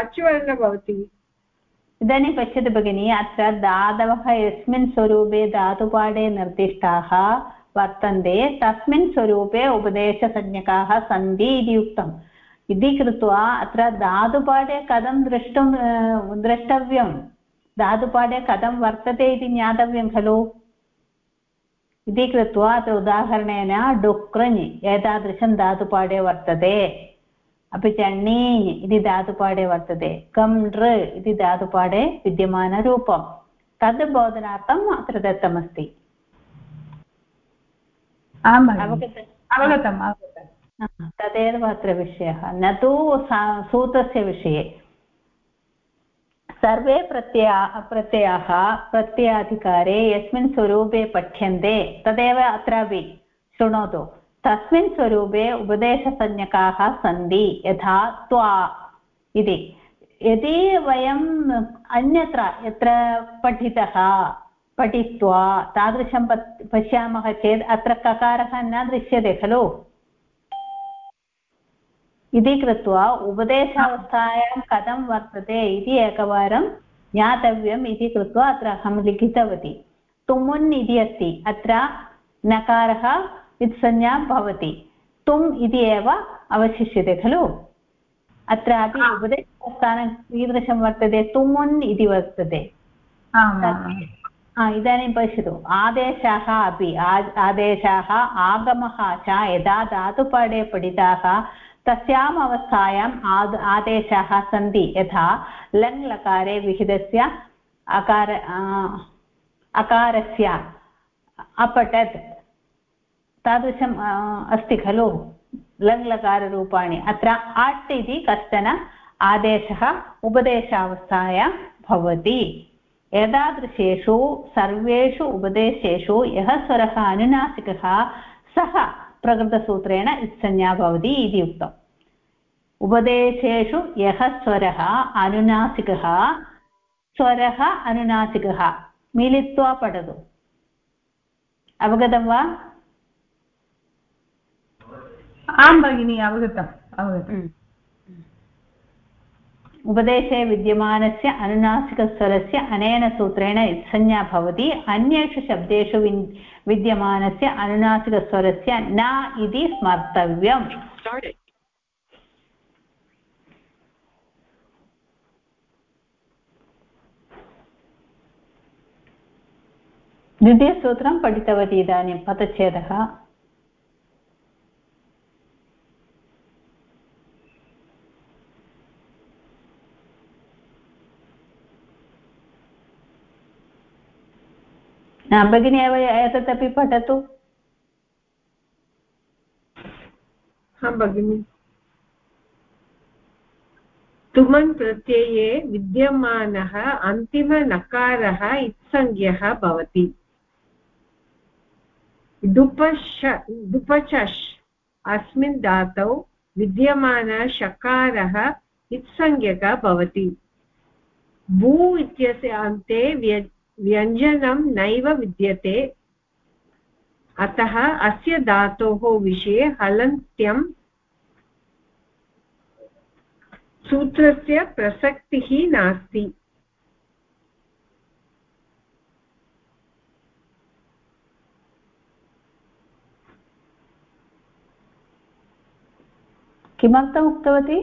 अच् वर्णः भवति इदानीं पश्यतु भगिनि अत्र धातवः यस्मिन् स्वरूपे धातुपाठे निर्दिष्टाः वर्तन्ते तस्मिन् स्वरूपे उपदेशसंज्ञकाः सन्ति इति उक्तम् इति कृत्वा अत्र धातुपाठे कथं द्रष्टुं द्रष्टव्यं धातुपाठे कथं वर्तते इति ज्ञातव्यं खलु इति कृत्वा अत्र उदाहरणेन डुक्रञ् एतादृशं धातुपाठे वर्तते अपि च णीञ् इति धातुपाठे वर्तते कम् नृ इति धातुपाठे विद्यमानरूपं तद् बोधनार्थम् अत्र दत्तमस्ति अवगतम् तदेव अत्र विषयः न तु सूत्रस्य विषये सर्वे प्रत्यया प्रत्ययाः प्रत्ययाधिकारे यस्मिन् स्वरूपे पठ्यन्ते, तदेव अत्रापि शृणोतु। तस्मिन् स्वरूपे उपदेशसंज्ञकाः सन्ति, यथा त्वा इति। यदि वयम् अन्यत्र, यत्र पठितः, पठित्वा तादृशं पश्यामः चेत् अत्र ककारः न दृश्यते खलु? इति कृत्वा उपदेशावस्थायां कथं वर्तते इति एकवारं ज्ञातव्यम् इति कृत्वा अत्र अहं लिखितवती. तुमुन् इति अस्ति अत्र नकारः इत्संज्ञा भवति. तुम् इति एव अवशिष्यते खलु? अत्रापि उपदेशस्थानं कीदृशं वर्तते? तुमुन् इति वर्तते. इदानीं पश्यतु. आदेशाः अपि आदेशाः आगमः च यदा धातुपाठे पठिताः तस्याम् अवस्थायाम् आद् आदेशाः सन्ति यथा लङ् लकारे विहितस्य अकार अकारस्य अपठत् तादृशम् अस्ति खलु लङ् लकाररूपाणि। अत्र अट् इति कश्चन आदेशः उपदेशावस्थायां भवति। एतादृशेषु सर्वेषु उपदेशेषु यः स्वरः अनुनासिकः सः प्रकृतसूत्रेण इत्संज्ञा भवति इति उक्तम्। उपदेशेषु यः स्वरः अनुनासिकः स्वरः अनुनासिकः मिलित्वा पठतु। अवगतं वा? आं भगिनि अवगतम् अवगतम्। उपदेशे विद्यमानस्य अनुनासिकस्वरस्य अनेन सूत्रेण संज्ञा भवति अन्येषु शब्देषु विन् विद्यमानस्य अनुनासिकस्वरस्य न इति स्मर्तव्यम्। द्वितीयसूत्रं पठितवती इदानीं पदच्छेदः भगिनी, एव एतदपि पठतु। हा, भगिनि। तुमन् प्रत्यये विद्यमानः, अन्तिमनकारः, इत्संज्ञः भवति। डुपश डुपचष् अस्मिन् धातौ विद्यमानशकारः इत्संज्ञकः भवति। भू इत्यस्य अन्ते व्यञ्जनं नैव विद्यते। अतः अस्य धातोः विषये हलन्त्यं सूत्रस्य प्रसक्तिः नास्ति। किमर्थम् उक्तवती?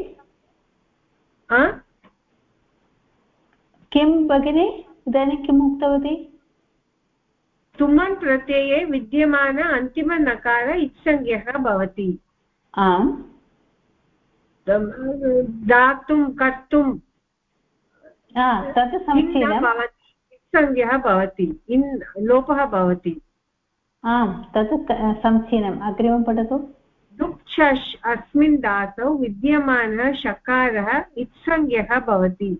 किं भगिनी? इदानीं किम् उक्तवती तुमन् प्रत्यये विद्यमान अन्तिमनकार इत्संज्ञः भवति। आम्। दातुं कर्तुं तत् समीचीनं। इत्संज्ञः भवति इन् लोपः भवति। आम् तत् समीचीनम्। अग्रिमं पठतु। दुक्षश् अस्मिन् धातौ विद्यमानः शकारः इत्संज्ञः भवति।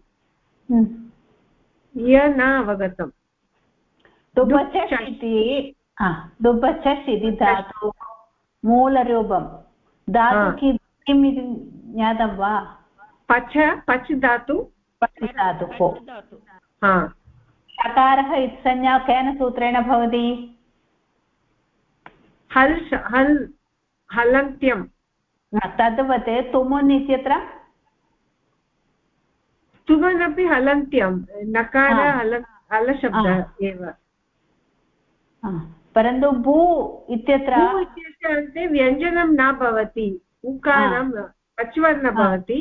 हम्म। य न अवगतम्। इति दुबचष् इति धातु मूलरूपं धातु किम् इति ज्ञातं वा? पच पच् धातु। पच् धातुः चकारः इत्संज्ञा केन सूत्रेण भवति? हल् हल् हलन्त्यं तद्वत् तुमुन् इत्यत्र? तुमनपि हलन्त्यं नकार हल हलशब्दः एव। परन्तु भू इत्यत्र इत्यस्य अन्ते व्यञ्जनं न भवति उकारं अच्वर्ण भवति।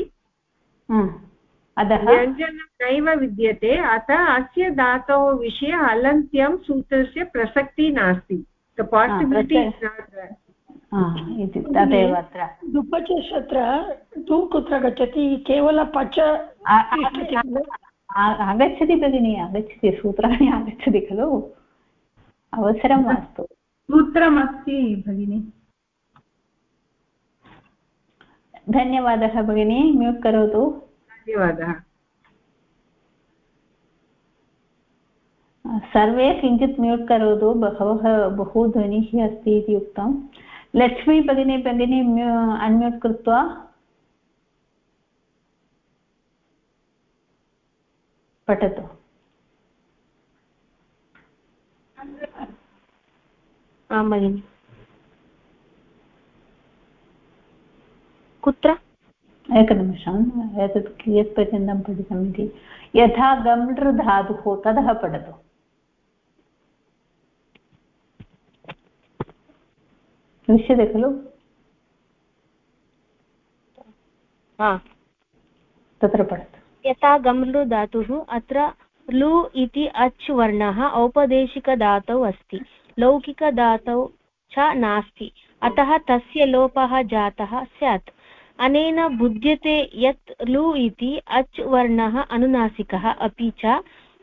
व्यञ्जनं नैव विद्यते अतः अस्य धातोः विषये हलन्त्यं सूत्रस्य प्रसक्तिः नास्ति। पासिबिलिटि इति तदेव अत्र। दुपचस् अत्र तु कुत्र गच्छति? केवल पच आगच्छति। भगिनि आगच्छति सूत्राणि आगच्छति खलु। अवसरं मास्तु। सूत्रमस्ति भगिनि। धन्यवादः भगिनी म्यूट् करोतु। धन्यवादः। सर्वे किञ्चित् म्यूट् करोतु बहवः बहु ध्वनिः अस्ति इति उक्तम् लक्ष्मी भगिनी भगिनी अन्म्यूट् कृत्वा। पठतु। आं भगिनि। कुत्र? एकनिमिषम् एतत् कियत्पर्यन्तं पठितम् इति। यथा गम्लृ धातुः ततः पठतु। दृश्यते खलु तत्र पठतु यथा गम्लु धातुः अत्र लु इति अच् वर्णः औपदेशिकधातौ अस्ति। लौकिकधातौ च नास्ति। अतः तस्य लोपः जातः स्यात्। अनेन बुध्यते यत् लु इति अच् वर्णः अनुनासिकः अपि च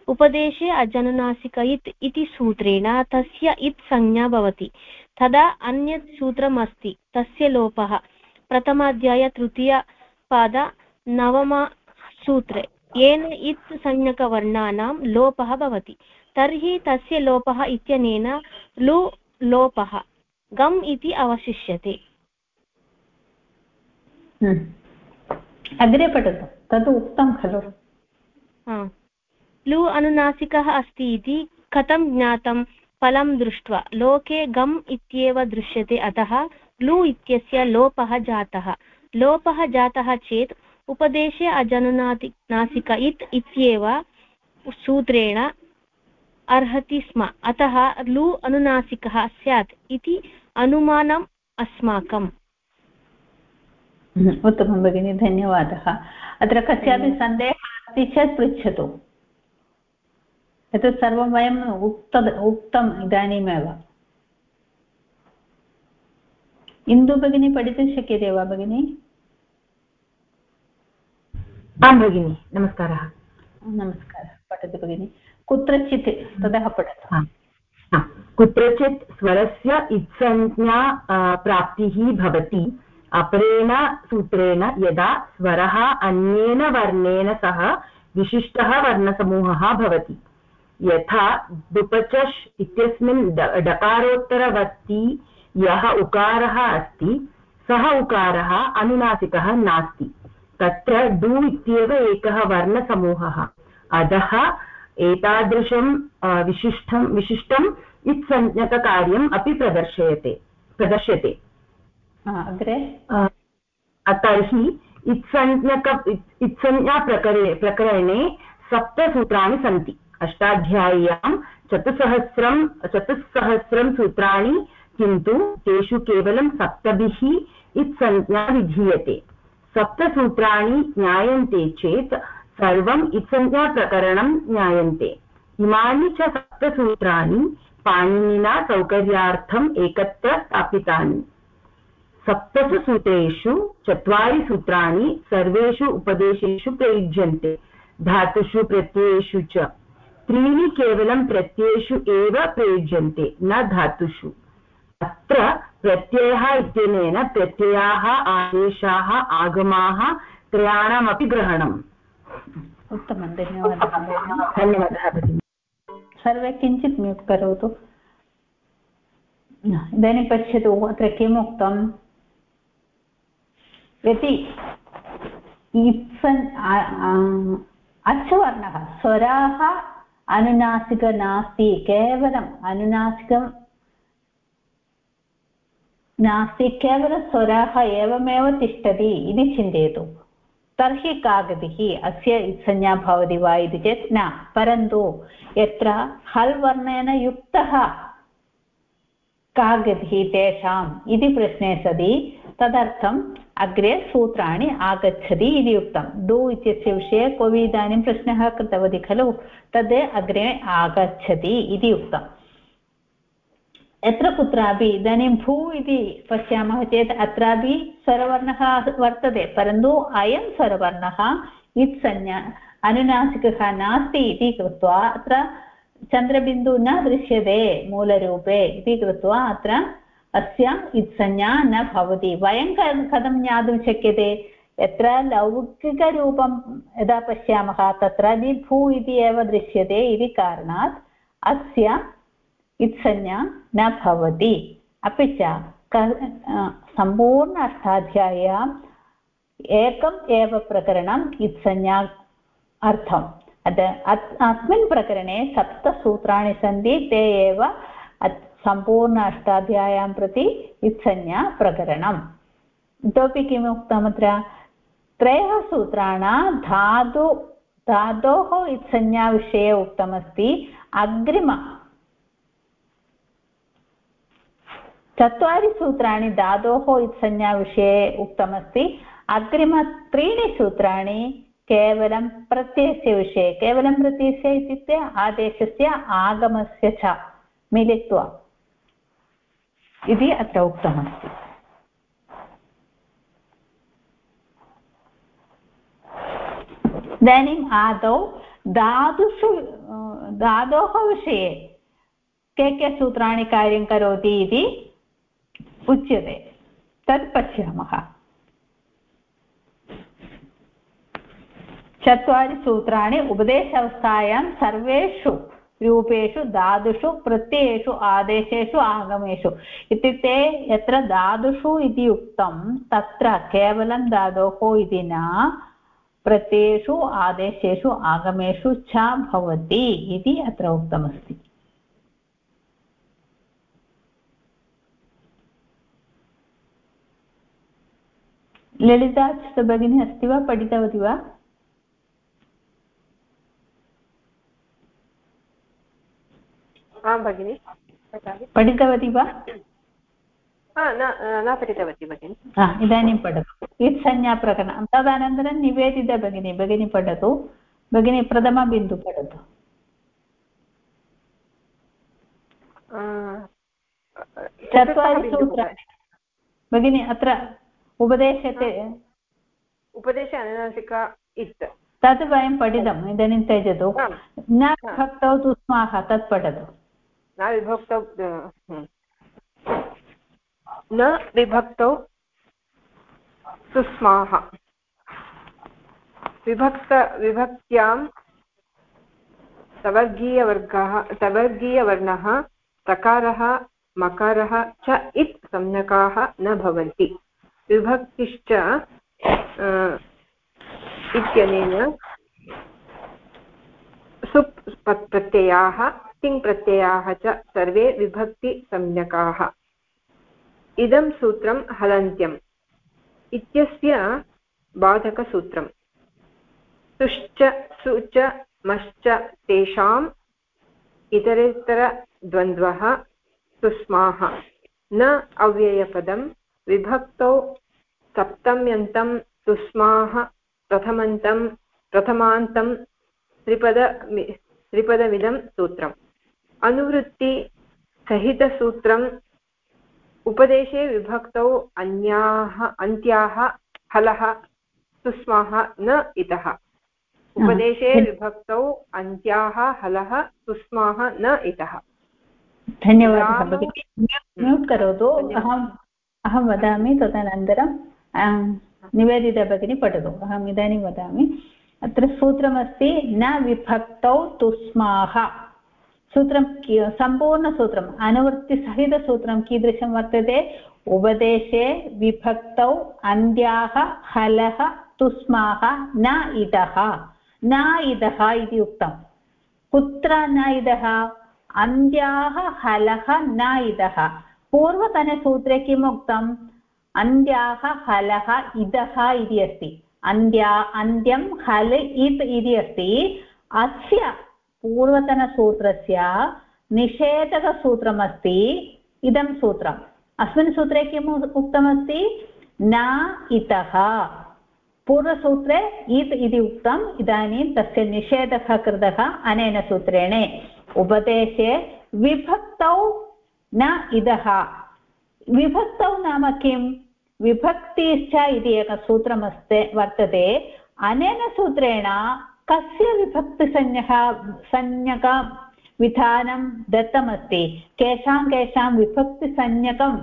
उपदेशे अजनुनासिक इत् इति सूत्रेण तस्य इत् संज्ञा भवति। तदा अन्यत् सूत्रमस्ति तस्य लोपः। प्रथमाध्याय तृतीयपाद नवमसूत्रे येन इत् संज्ञकवर्णानां लोपः भवति। तर्हि तस्य लोपः इत्यनेन लु लोपः गम् इति अवशिष्यते। हम्म। अग्रे पठतु। तद् उक्तं खलु। लु अनुनासिकः अस्ति इति कथं ज्ञातं फलं दृष्ट्वा। लोके गम् इत्येव दृश्यते अतः लु इत्यस्य लोपः जातः। लोपः जातः चेत् उपदेशे अजनुनाति नासिक इत् इत्येव सूत्रेण अर्हति स्म। अतः लु अनुनासिकः स्यात् इति अनुमानम् अस्माकम्। उत्तमं भगिनि धन्यवादः। अत्र कस्यापि सन्देहः अस्ति चेत् पृच्छतु। एतत् सर्वं वयम् उक्त उक्तम् इदानीमेव। इन्दु भगिनी पठितुं शक्यते वा भगिनी? आं भगिनि नमस्कारः। नमस्कारः पठतु भगिनि। कुत्रचित् ततः पठतु। कुत्रचित् स्वरस्य इत्संज्ञा प्राप्तिः भवति। अपरेण सूत्रेण यदा स्वरः अन्येन वर्णेन सह विशिष्टः वर्णसमूहः भवति। यथा दुपचष् इत्यस्मिन् डकारोत्तरवर्ती यः उकारः अस्ति सः उकारः अनुनासिकः नास्ति। तत्र डु इत्येव एकः वर्णसमूहः। अधः एतादृशं विशिष्टं विशिष्टम् इत्संज्ञककार्यम् अपि प्रदर्शयते प्रदर्श्यते। अग्रे? तर्हि इत्संज्ञक इत्संज्ञाप्रकरे प्रकरणे सप्तसूत्राणि सन्ति। अष्टाध्याय्यां चतुस्सहस्रं चतुस्सहस्रं सूत्राणि, किन्तु तेषु केवलं सप्तभिः इत्संज्ञा विधीयते। सप्तसूत्राणि ज्ञायन्ते चेत् सर्वम् इत्संज्ञाप्रकरणं ज्ञायन्ते। इमानि च सप्तसूत्राणि पाणिनिना सौकर्यार्थम् एकत्र स्थापितानि। सप्तसु सूत्रेषु, चत्वारि सूत्राणि सर्वेषु उपदेशेषु प्रयुज्यन्ते। धातुषु प्रत्ययेषु च। त्रीणि केवलं प्रत्ययेषु एव प्रयुज्यन्ते न धातुषु। अत्र प्रत्ययः इत्यनेन प्रत्ययाः आदेशाः आगमाः त्रयाणामपि ग्रहणम्। उत्तमं धन्यवादः। धन्यवादः भगिनि। सर्वे किञ्चित् म्यूट् करोतु। इदानीं पश्यतु अत्र किम् उक्तम्? यदि इत्सन् अच्वर्णः स्वराः अनुनासिक नास्ति केवलम् अनुनासिकं नास्ति केवलं स्वराः एवमेव तिष्ठति इति चिन्तयतु तर्हि का गतिः अस्य संज्ञा भवति वा इति चेत् न परन्तु यत्र हल् वर्णेन युक्तः का गतिः तेषाम् इति प्रश्ने सति तदर्थम् अग्रे सूत्राणि आगच्छति इति उक्तं। डु इत्यस्य विषये कोऽपि इदानीं प्रश्नः कृतवती खलु? तद् अग्रे आगच्छति इति उक्तम् यत्र कुत्रापि इदानीं भू इति पश्यामः चेत् अत्रापि स्वरवर्णः वर्तते, परन्तु अयं स्वरवर्णः इत्संज्ञा अनुनासिकः नास्ति इति कृत्वा अत्र चन्द्रबिन्दुः न दृश्यते मूलरूपे इति कृत्वा अत्र अस्य इत्संज्ञा न भवति। वयं कथं ज्ञातुं शक्यते? यत्र लौकिकरूपं यदा पश्यामः तत्रापि भू इति एव दृश्यते इति कारणात् अस्य इत्संज्ञा न भवति। अपि च सम्पूर्ण अष्टाध्याय्याम् एकम् एव प्रकरणम् इत्संज्ञा अर्थम्। अस्मिन् प्रकरणे सप्तसूत्राणि सन्ति, ते एव सम्पूर्ण अष्टाध्याय्यां प्रति इत्संज्ञा प्रकरणम्। इतोपि किम् उक्तमत्र त्रयः सूत्राणां धातु, धातोः इत्संज्ञाविषये उक्तमस्ति। अग्रिम। चत्वारि सूत्राणि धातोः इत्संज्ञाविषये उक्तमस्ति। अग्रिम त्रीणि सूत्राणि केवलं प्रत्ययस्य विषये, केवलं प्रत्ययस्य इत्युक्ते आदेशस्य, आगमस्य च मिलित्वा। इति अत्र उक्तमस्ति। इदानीम् आदौ धातुषु धातोः विषये के के सूत्राणि कार्यं करोति इति उच्यते। तत् पश्यामः। चत्वारि सूत्राणि उपदेशावस्थायां सर्वेषु रूपेषु धातुषु प्रत्ययेषु आदेशेषु आगमेषु इत्युक्ते यत्र धातुषु इति उक्तं तत्र केवलं धातोः इति न प्रत्ययेषु आदेशेषु आगमेषु च भवति इति अत्र उक्तमस्ति ललिता भगिनी अस्ति वा पठितवती वा आं भगिनि पठितवती वा? न पठितवती भगिनि। इदानीं पठतु। इत्संज्ञाप्रकरणं तदनन्तरं निवेदिता भगिनी भगिनी पठतु। भगिनी प्रथमबिन्दु पठतु। चत्वारि सूत्राणि। भगिनि अत्र उपदेशते उपदेशे अनुनासिका इत्। तद् वयं पठितम् इदानीं त्यजतु। न विभक्तौ तु स्माः तत् पठतु। न विभक्तौ न विभक्तौ सुस्माः। विभक्त, विभक्त्यां सवर्गीयवर्गः सवर्गीयवर्णः तकारः मकारः च इत् संज्ञकाः न भवन्ति। विभक्तिश्च इत्यनेन सुप् प्रत्ययाः तिङ् प्रत्ययाः च सर्वे विभक्तिसंज्ञकाः इदं सूत्रं हलन्त्यम्। इत्यस्य बाधकसूत्रम्। सुश्च सुच, मश्च तेषाम् इतरेतरद्वन्द्वः सुस्माः। न अव्ययपदं विभक्तौ सप्तम्यन्तं सुस्माः, प्रथमन्तं, प्रथमान्तं त्रिपद त्रिपदमिदं सूत्रम्। अनुवृत्तिसहितसूत्रम् उपदेशे विभक्तौ अन्याः अन्त्याः हलः सुस्माः न इतः। उपदेशे विभक्तौ अन्त्याः हलः सुस्माः न इतः। धन्यवादः भगिनि। म्यूट् करोतु। अहम् अहं वदामि तदनन्तरं निवेदिता भगिनी पठतु। अहम् इदानीं वदामि। अत्र सूत्रमस्ति न विभक्तौ तुस्माः। सूत्रं सम्पूर्णसूत्रम्, अनुवृत्तिसहितसूत्रं कीदृशं वर्तते? उपदेशे विभक्तौ अन्त्याः हलः तुस्माः न इतः न इतः इति उक्तं। कुत्र न इतः अन्त्याः हलः, न इतः पूर्वतनसूत्रे किम् अन्त्याः हलः, इदः इति अस्ति। अन्त्या अन्त्यं हल् इत् इति अस्ति। अस्य पूर्वतनसूत्रस्य निषेधकसूत्रमस्ति इदं सूत्रम्। अस्मिन् सूत्रे किम् उक्तमस्ति? न इतः। पूर्वसूत्रे इत् इति उक्तम्, इदानीं तस्य निषेधः कृतः अनेन सूत्रेण। उपदेशे विभक्तौ न इदः। विभक्तौ नाम किं विभक्तिश्च इति एकसूत्रमस्ति वर्तते। अनेन सूत्रेण कस्य विभक्तिसंज्ञः संज्ञकविधानं दत्तमस्ति? केषां केषां विभक्तिसंज्ञकम्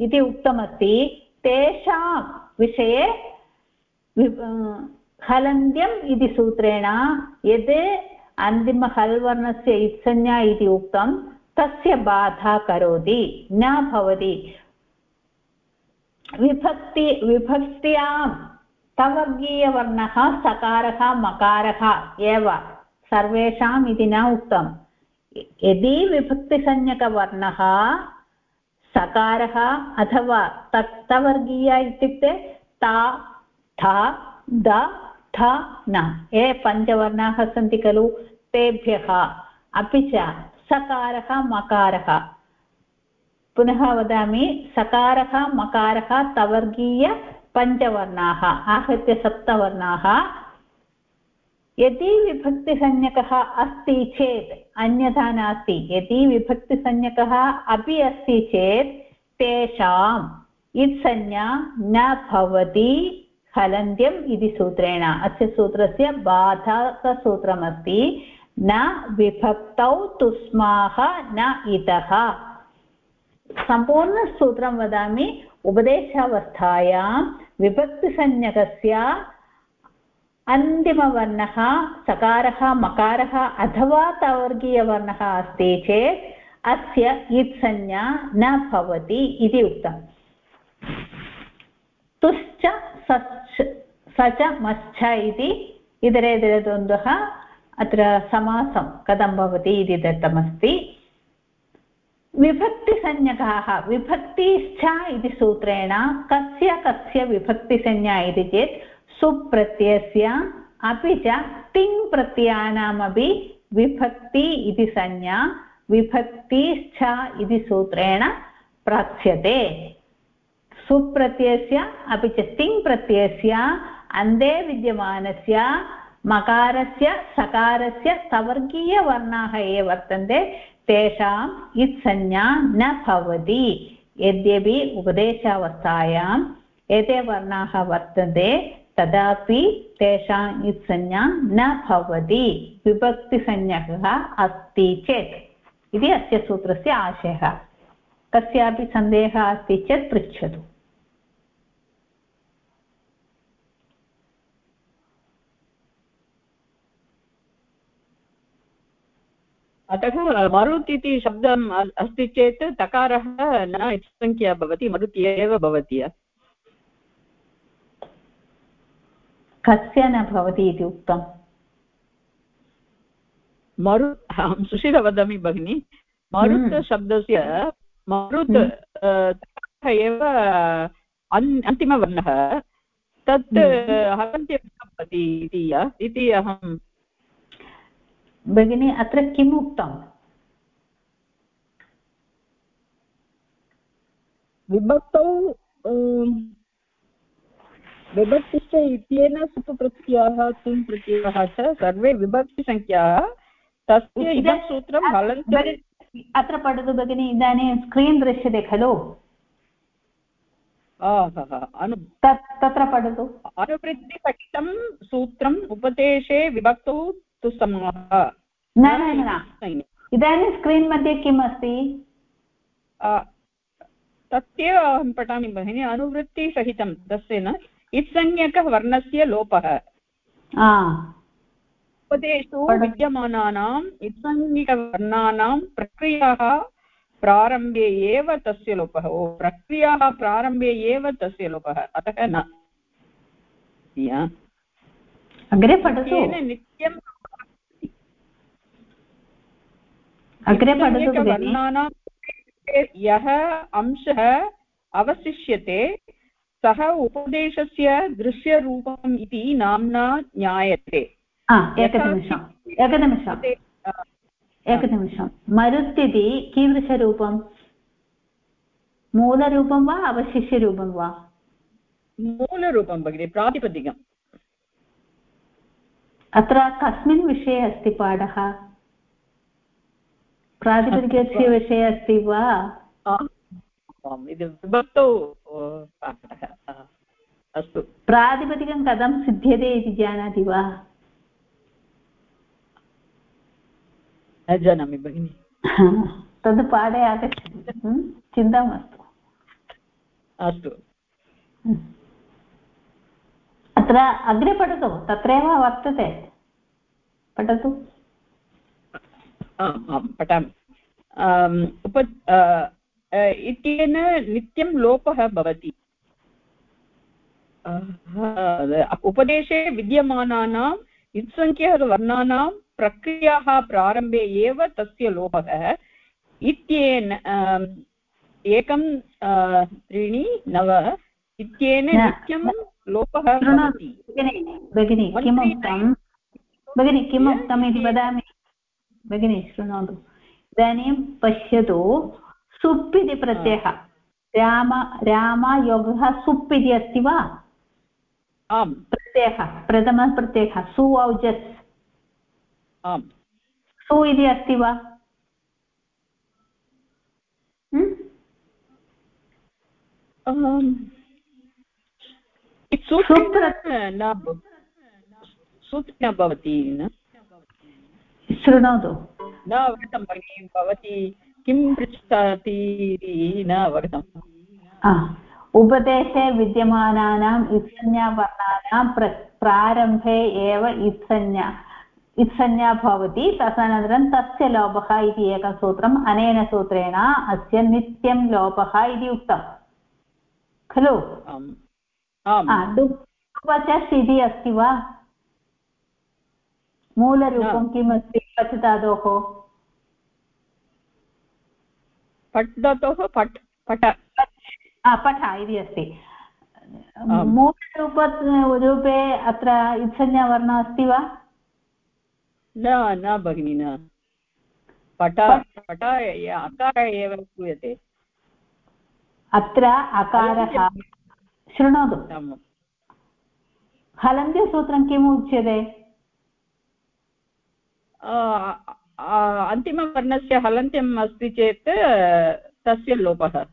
इति उक्तमस्ति। तेषां विषये हलन्त्यम् इति सूत्रेण यद् अन्तिमहल्वर्णस्य इत्संज्ञा इति उक्तं, तस्य बाधा करोति, न भवति। विभक्ति विभक्त्यां सवर्गीयवर्णः सकारः, मकारः एव सर्वेषाम् इति न उक्तम्। यदि विभक्तिसंज्ञकवर्णः सकारः अथवा तत्तवर्गीय इत्युक्ते ता ठ द ठ न, ये पञ्चवर्णाः सन्ति खलु, तेभ्यः, अपि च सकारः, मकारः। पुनः वदामि, सकारः, मकारः तवर्गीय पञ्चवर्णाः, आहत्य सप्तवर्णाः। यदि विभक्तिसंज्ञकः अस्ति चेत्, अन्यथा नास्ति, यदि विभक्तिसंज्ञकः अपि अस्ति चेत्, तेषाम् इत्संज्ञा न भवति। हलन्त्यम् इति सूत्रेण, अस्य सूत्रस्य बाधकसूत्रमस्ति न विभक्तौ तुस्माः न इतः। सम्पूर्णसूत्रं वदामि। उपदेशावस्थायां विभक्तिसंज्ञकस्य अन्तिमवर्णः, सकारः, मकारः अथवा तवर्गीयवर्णः अस्ति चेत् अस्य इत्संज्ञा न भवति इति उक्तम् तुश्च सच् स च मश्च इति इतरेतरद्वन्द्वः अत्र समासं कथं भवति इति दत्तमस्ति। विभक्तिसंज्ञकाः विभक्तिश्च इति सूत्रेण कस्य कस्य विभक्तिसंज्ञा इति चेत् सुप्रत्ययस्य, अपि च तिङ् विभक्ति इति संज्ञा विभक्तिश्च इति सूत्रेण प्राप्स्यते सुप्रत्ययस्य, अपि च तिङ् प्रत्ययस्य अन्ते विद्यमानस्य, मकारस्य, सकारस्य सवर्गीयवर्णाः ये वर्तन्ते तेषाम् इत्संज्ञा न भवति। यद्यपि उपदेशावस्थायाम् एते वर्णाः वर्तन्ते, तदापि तेषाम् इत्संज्ञा न भवति। विभक्तिसंज्ञकः अस्ति चेत्। इति अस्य सूत्रस्य आशयः। कस्यापि सन्देहः अस्ति चेत् पृच्छतु। अतः मरुत् इति शब्दम् अस्ति चेत् तकारः न संख्या भवति मरुत् एव भवति कस्य न भवति इति उक्तम् मरुत् अहं सुशील वदामि भगिनि मरुत् हम्म। शब्दस्य मरुत् हम्म। एव अन्तिमवर्णः तत् हम्म। हलन्त्यं भवति इति अहं भगिनी अत्र किम् उक्तम्? विभक्तौ विभक्तिश्च इत्येन सुतु प्रत्ययः तुं प्रत्ययः च सर्वे विभक्तिसङ्ख्याः तस्य इदं सूत्रं हलन्त। अत्र पठतु भगिनि इदानीं स्क्रीन् दृश्यते खलु। तत्र पठतु। अनुवृत्तिसहितं सूत्रम् उपदेशे विभक्तौ तु समाः न न इदानीं स्क्रीन् मध्ये किम् अस्ति तत्येव अहं पठामि भगिनि अनुवृत्तिसहितं तस्य न इत्संज्ञकः वर्णस्य लोपः। उपदेशु विद्यमानानाम् इत्संज्ञकवर्णानां प्रक्रियाः प्रारम्भे एव तस्य लोपः। ओ प्रक्रियाः प्रारम्भे एव तस्य लोपः। अतः न। अग्रे पठतु। नित्यं अग्रे पठतु यः अंशः अवशिष्यते सः उपदेशस्य दृश्यरूपम् इति नाम्ना ज्ञायते। एकनिमिषम् एकनिमिषम्। एकनिमिषं। मरुत् इति कीदृशरूपं मूलरूपं वा अवशिष्यरूपं वा? मूलरूपं भगिनि प्रातिपदिकम्। अत्र कस्मिन् विषये अस्ति पाठः? प्रातिपदिकस्य विषये अस्ति वा? विभक्तौ अस्तु। प्रातिपदिकं कथं सिद्ध्यते इति जानाति वा? न जानामि भगिनि। (laughs) तद् पाठे आगच्छति। चिन्ता मास्तु। अस्तु। अत्र अग्रे पठतु तत्रैव वर्तते। पठतु। आम् पठामि। उप इत्येन नित्यं लोपः भवति। उपदेशे विद्यमानानाम् इत्सङ्ख्यवर्णानां प्रक्रियाः प्रारम्भे एव तस्य लोपः। इत्येन एकं त्रीणि नव इत्येन नित्यं लोपः भगिनि किमुक्तं भगिनि किमुक्तम् इति वदामि? भगिनि शृणोतु। इदानीं पश्यतु सुप् इति प्रत्ययः राम रामयोगः सुप् इति अस्ति वा? आम्। प्रत्ययः प्रथमप्रत्ययः सु औजस् आम्। सु इति अस्ति वा? सूत्र भवति न? शृणोतु। न अवगतं भगिनि भवती किं पृच्छति इति न अवगतम् उपदेशे विद्यमानानाम् इत्संज्ञावर्णानां प्र प्रारम्भे एव इत्संज्ञा इत्संज्ञा भवति। तदनन्तरं तस्य लोपः इति एकं सूत्रम् अनेन सूत्रेण अस्य नित्यं लोपः इति उक्तम्। खलु? दुःखवचस् इति अस्ति वा? मूलरूपं किम् अस्ति पठ् धातोः पट् धातोः पट् पठ पठ इति अस्ति। मूलरूप रूपे अत्र इत्संज्ञावर्णः अस्ति वा? न न भगिनि न। पट पट अकारः एव श्रूयते। अत्र अकारः शृणोतु। हलन्त्यसूत्रं किम् उच्यते अन्तिमवर्णस्य हलन्त्यम् अस्ति चेत् तस्य लोपः।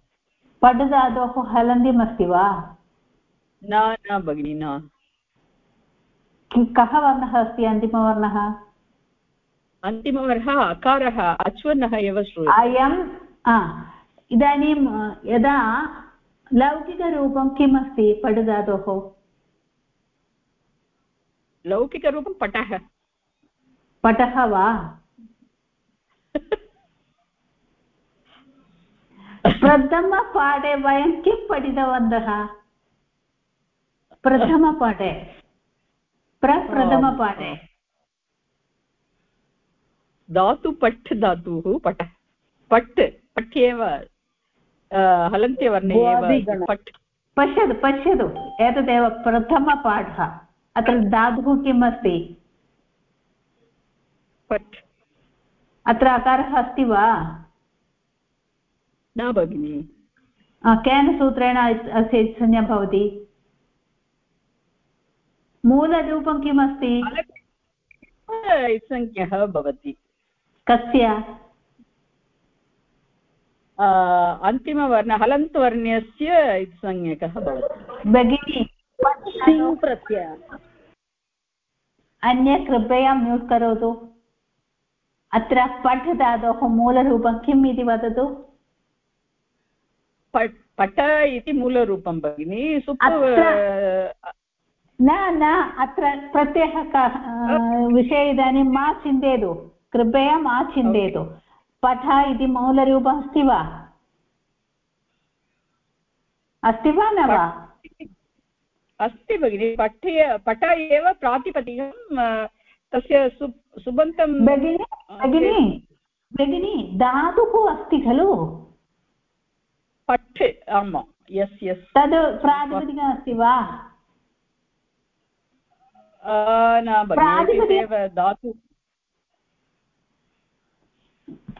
पड् धातोः हलन्त्यम् अस्ति वा? न न भगिनि न। कः वर्णः अस्ति अन्तिमवर्णः? अन्तिमवर्णः अकारः अच्वर्णः एव श्रूयते। अयं इदानीं यदा लौकिकरूपं किम् अस्ति पड् लौकिकरूपं पटः। पटः वा? प्रथमपाठे वयं किं पठितवन्तः? प्रथमपाठे। प्रप्रथमपाठे धातु पठ् धातुः पठ। पट् पठ् एव हलन्त्यवर्णे एव पट् पश्यतु पश्यतु। एतदेव प्रथमपाठः। अत्र धातुः किम् अस्ति पट् अत्र अकारः अस्ति वा? न भगिनि। केन सूत्रेण अस्य संज्ञा भवति? मूलरूपं किम् अस्ति संज्ञः भवति। कस्य? अन्तिमवर्ण हलन्त् वर्ण्यस्य संज्ञकः भवति। भगिनी प्रत्यय अन्य कृपया म्यूट् करोतु। अत्र पठ् धातोः मूलरूपं किम् इति वदतु? पट इति मूलरूपं भगिनि न न अत्र प्रत्ययः कः विषये इदानीं मा चिन्तयतु कृपया मा चिन्तयतु। पठ इति मूलरूपम् अस्ति वा? अस्ति वा न वा? अस्ति भगिनि पठ्य पठ एव प्रातिपदिकं तस्य सु सुबन्तं भगिनि भगिनि भगिनि धातुः अस्ति खलु? पठ् आमां यस् यस्। तद् प्रातिपदिकम् अस्ति वा धातु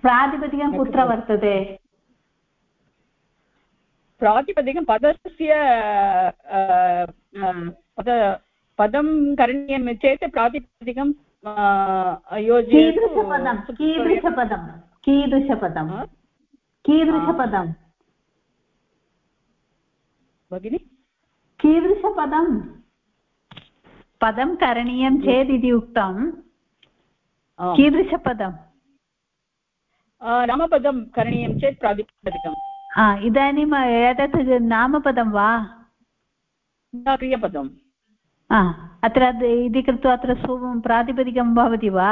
प्रातिपदिकं कुत्र वर्तते? प्रातिपदिकं पदस्य पद पदं करणीयं चेत् प्रातिपदिकं कीदृशपदं? कीदृशपदं? कीदृशपदं? कीदृशपदं? भगिनि? कीदृशपदं? पदं करणीयं चेत् इति उक्तं। कीदृशपदं? नामपदं करणीयं चेत् प्रातिपदिकम्। इदानीम् एतत् नामपदं वा? क्रियपदम्। अत्र इति कृत्वा अत्र प्रातिपदिकं भवति वा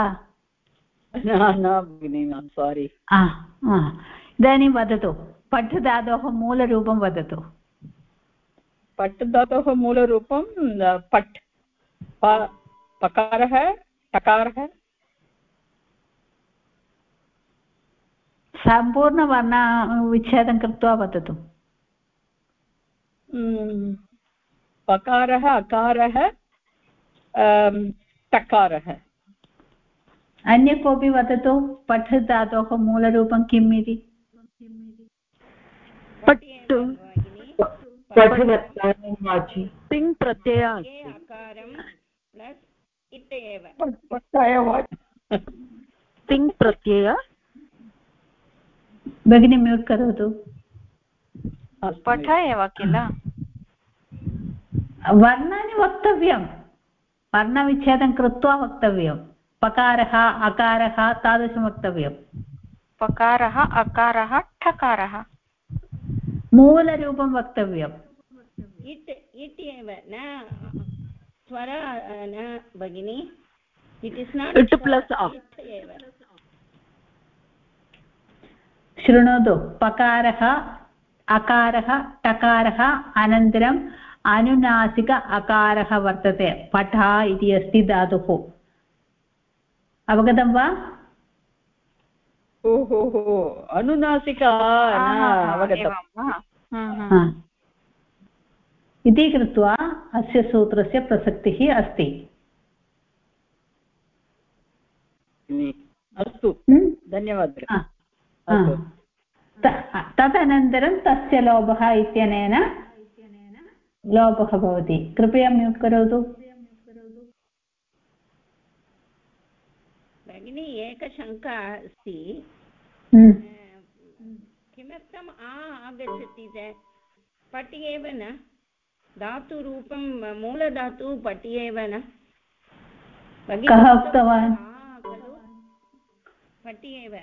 सारि इदानीं वदतु धातोः मूलरूपं वदतु पट् धातोः मूलरूपं पट् पकारः टकारः सम्पूर्णवर्ण विच्छेदं कृत्वा वदतु पकारः अकारः टकारः। अन्य कोऽपि वदतु? पठ धातोः मूलरूपं किम् इति? तिङ् प्रत्यय तिङ् प्रत्यय। भगिनी म्यूट् करोतु। पठ एव किल? वर्णानि वक्तव्यं वर्णविच्छेदं कृत्वा वक्तव्यं पकारः अकारः तादृशं वक्तव्यं पकारः अकारः ठकारः मूलरूपं वक्तव्यम् इट् इट् एव न स्वर न भगिनि it is not it plus एव शृणोतु पकारः अकारः टकारः अनन्तरम् अनुनासिक अकारः वर्तते पठ इति अस्ति धातुः अवगतं वा ओहो हो अनुनासिक इति कृत्वा अस्य सूत्रस्य प्रसक्तिः अस्ति अस्तु धन्यवादः तदनन्तरं तस्य लोभः इत्यनेन लोपः भवति। कृपया म्यूट् करोतु। भगिनी एकशङ्का अस्ति। हम्म। किमर्थम् आ आगच्छति पटि एव न। धातुरूपं मूलधातु पटि एव न। कः उक्तवान्? पटि एव।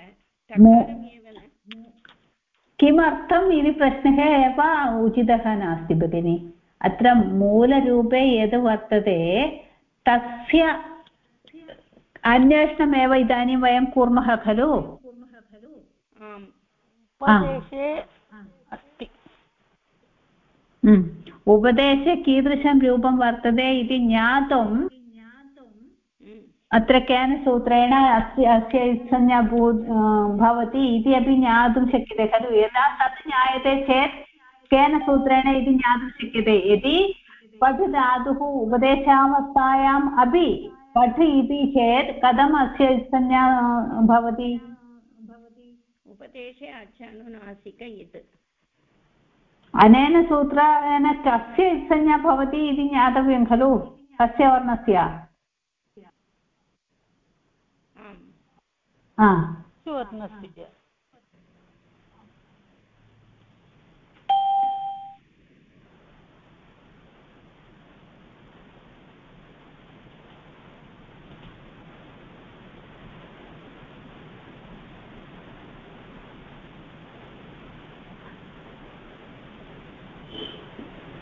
किमर्थम् इति प्रश्नः एव उचितः नास्ति भगिनि। अत्र मूलरूपे यद् वर्तते तस्य अन्वेषणमेव इदानीं वयं कुर्मः खलु? अस्ति। उपदेशे कीदृशं रूपं वर्तते इति ज्ञातुं अत्र केन सूत्रेण अस्य अस्य संज्ञा भू भवति इति अपि ज्ञातुं शक्यते खलु? यदा तत् ज्ञायते चेत् केन सूत्रेण इति ज्ञातुं शक्यते। यदि पठ् धातुः उपदेशावस्थायाम् अपि पठ् इति चेत् कथम् अस्य संज्ञा भवति? उपदेशे अचानुनासिक इत् अनेन सूत्रेण कस्य संज्ञा भवति इति ज्ञातव्यं खलु? कस्य वर्णस्य? सुवर्णस्य।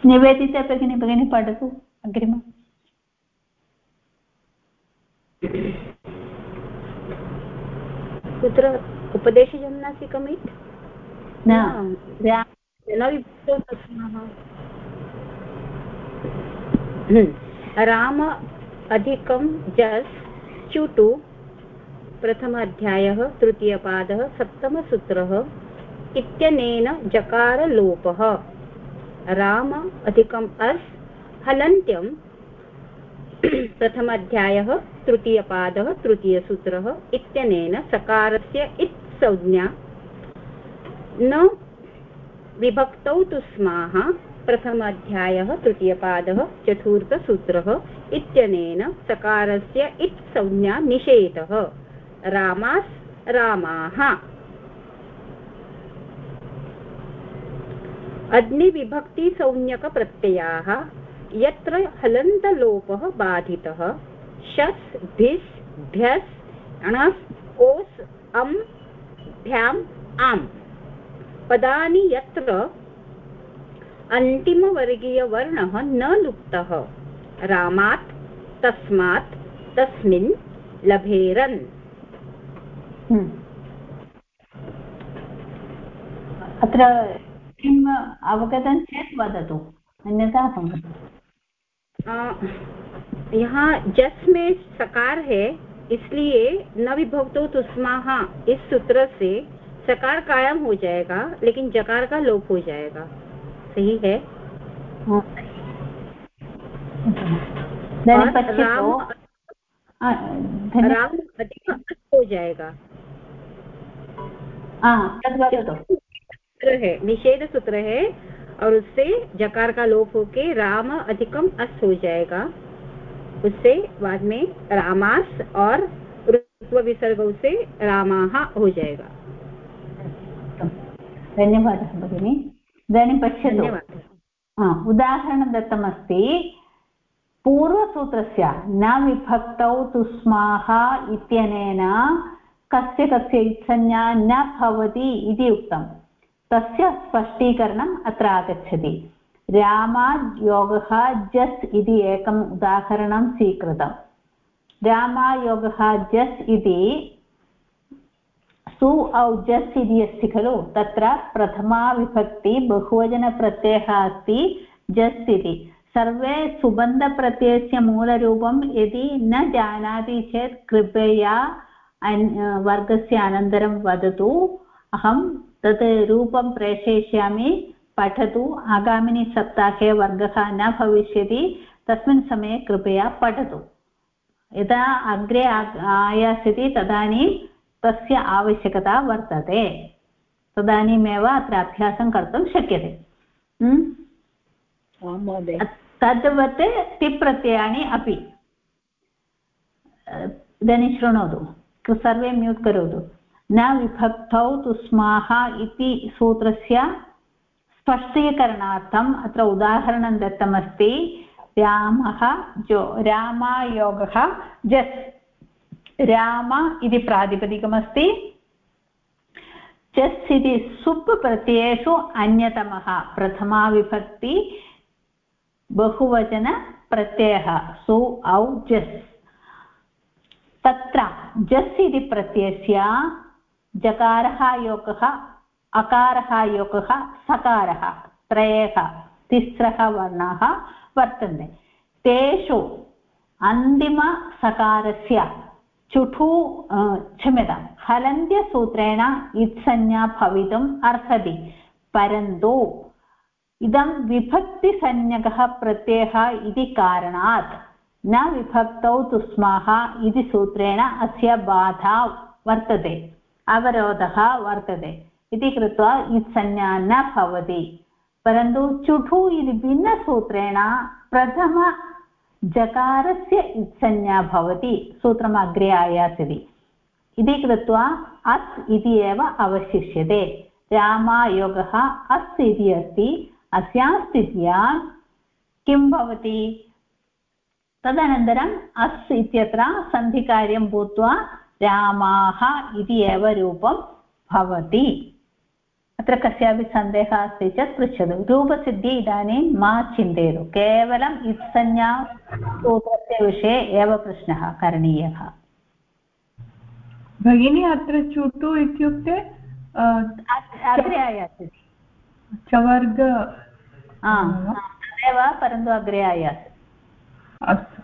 निवेदिता भगिनी भगिनी पठतु अग्रिम। कुत्र उपदेशजन्नासिकमित् न। विभक्तौ तस्मः राम अधिकं जस् च्युटु प्रथम अध्यायः तृतीयपादः सप्तमसूत्रः इत्यनेन जकारलोपः राम अधिकम् अस् हलन्त्यं प्रथमाध्यायः, तृतीयपादः, तृतीयसूत्रः इत्यनेन सकारस्य इत् संज्ञा। न विभक्तौ तु स्माः, प्रथमाध्यायः, तृतीयपादः, चतुर्थसूत्रः इत्यनेन सकारस्य इत् संज्ञा निषेधः। रामास् रामाः। अग्निविभक्तिसंज्ञकप्रत्ययाः यत्र हलन्तलोपः बाधितः। शस् भिस् भ्यस् णस् ओस्, अम्, भ्याम्, आम्। पदानि यत्र अन्तिमवर्गीयवर्णः न लुप्तः। रामात्, तस्मात्, तस्मिन् लभेरन्। हम्म। अत्र किम् अवगतं चेत् वदतु। अन्यथा यहाँ जस में सकार है इसलिए न विभक्तो तुस्माह इस सूत्र से सकार कायम हो जाएगा लेकिन जकार का लोप हो जाएगा। सही है? हाँ। राम राम अधिक हो जाएगा। है निषेध सूत्र है और उससे जकार का लोप होके राम अधिकम अस हो जाएगा। उससे बाद में रामास और ऋत्व विसर्ग से रामाः हो जाएगा। धन्यवादः भगिनि। इदानीं पश्यतु। उदाहरणं दत्तमस्ति। पूर्वसूत्रस्य न विभक्तौ तुस्माः इत्यनेन कस्य कस्य इत्संज्ञा न भवति इति उक्तम्। तस्य स्पष्टीकरणम् अत्र आगच्छति। रामायोगः जस् इति एकम् उदाहरणं स्वीकृतम्। रामायोगः जस् इति सु औ जस् इति अस्ति खलु? तत्र प्रथमा विभक्ति बहुवचनप्रत्ययः अस्ति, जस् इति। सर्वे सुबन्धप्रत्ययस्य मूलरूपं यदि न जानाति चेत् कृपया वर्गस्य अनन्तरं वदतु। अहं तत् रूपं प्रेषयिष्यामि पठतु आगामिनि सप्ताहे वर्गः न भविष्यति तस्मिन् समये कृपया पठतु। यदा अग्रे आयास्यति तदानीं तस्य आवश्यकता वर्तते। तदानीमेव अत्र अभ्यासं कर्तुं शक्यते। तद्वत् टिप् प्रत्ययानि अपि। इदानीं शृणोतु। सर्वे म्यूट् करोतु। न विभक्तौ तुस्माः इति सूत्रस्य स्पष्टीकरणार्थम् अत्र उदाहरणं दत्तमस्ति। रामः जो, रामायोगः जस्, राम इति प्रातिपदिकमस्ति। चस् इति सुप् प्रत्ययेषु अन्यतमः, प्रथमा विभक्ति बहुवचनप्रत्ययः सु, औ, जस्। तत्र जस् इति प्रत्ययस्य जकारः योगः, अकारः योगः, सकारः, त्रयः, तिस्रः वर्णाः वर्तन्ते। तेषु अन्तिमसकारस्य चुठु क्षम्यतां, हलन्त्यसूत्रेण इत्संज्ञा भवितुम् अर्हति। परन्तु इदं विभक्तिसंज्ञकः प्रत्ययः इति कारणात् न विभक्तौ तुस्माः इति सूत्रेण अस्य बाधा वर्तते। अवरोधः वर्तते। इति कृत्वा इत्संज्ञा न भवति। परन्तु चुठु इति भिन्नसूत्रेण प्रथम जकारस्य इत्संज्ञा भवति सूत्रम् अग्रे आयास्यति। इति कृत्वा अस् इति एव अवशिष्यते। रामायोगः अस् इति अस्ति अस्यां स्थित्यां किं भवति? तदनन्तरम् अस् इत्यत्र सन्धिकार्यं भूत्वा रामाः इति एव रूपं भवति। अत्र कस्यापि सन्देहः अस्ति चेत् पृच्छतु। रूपसिद्धिः इदानीं मा चिन्तयतु। केवलम् इत्संज्ञा सूत्रस्य विषये एव प्रश्नः करणीयः। भगिनी अत्र चुटु इत्युक्ते अग्रे आयाति। चवर्ग तदेव परन्तु अग्रे आयाति। अस्तु।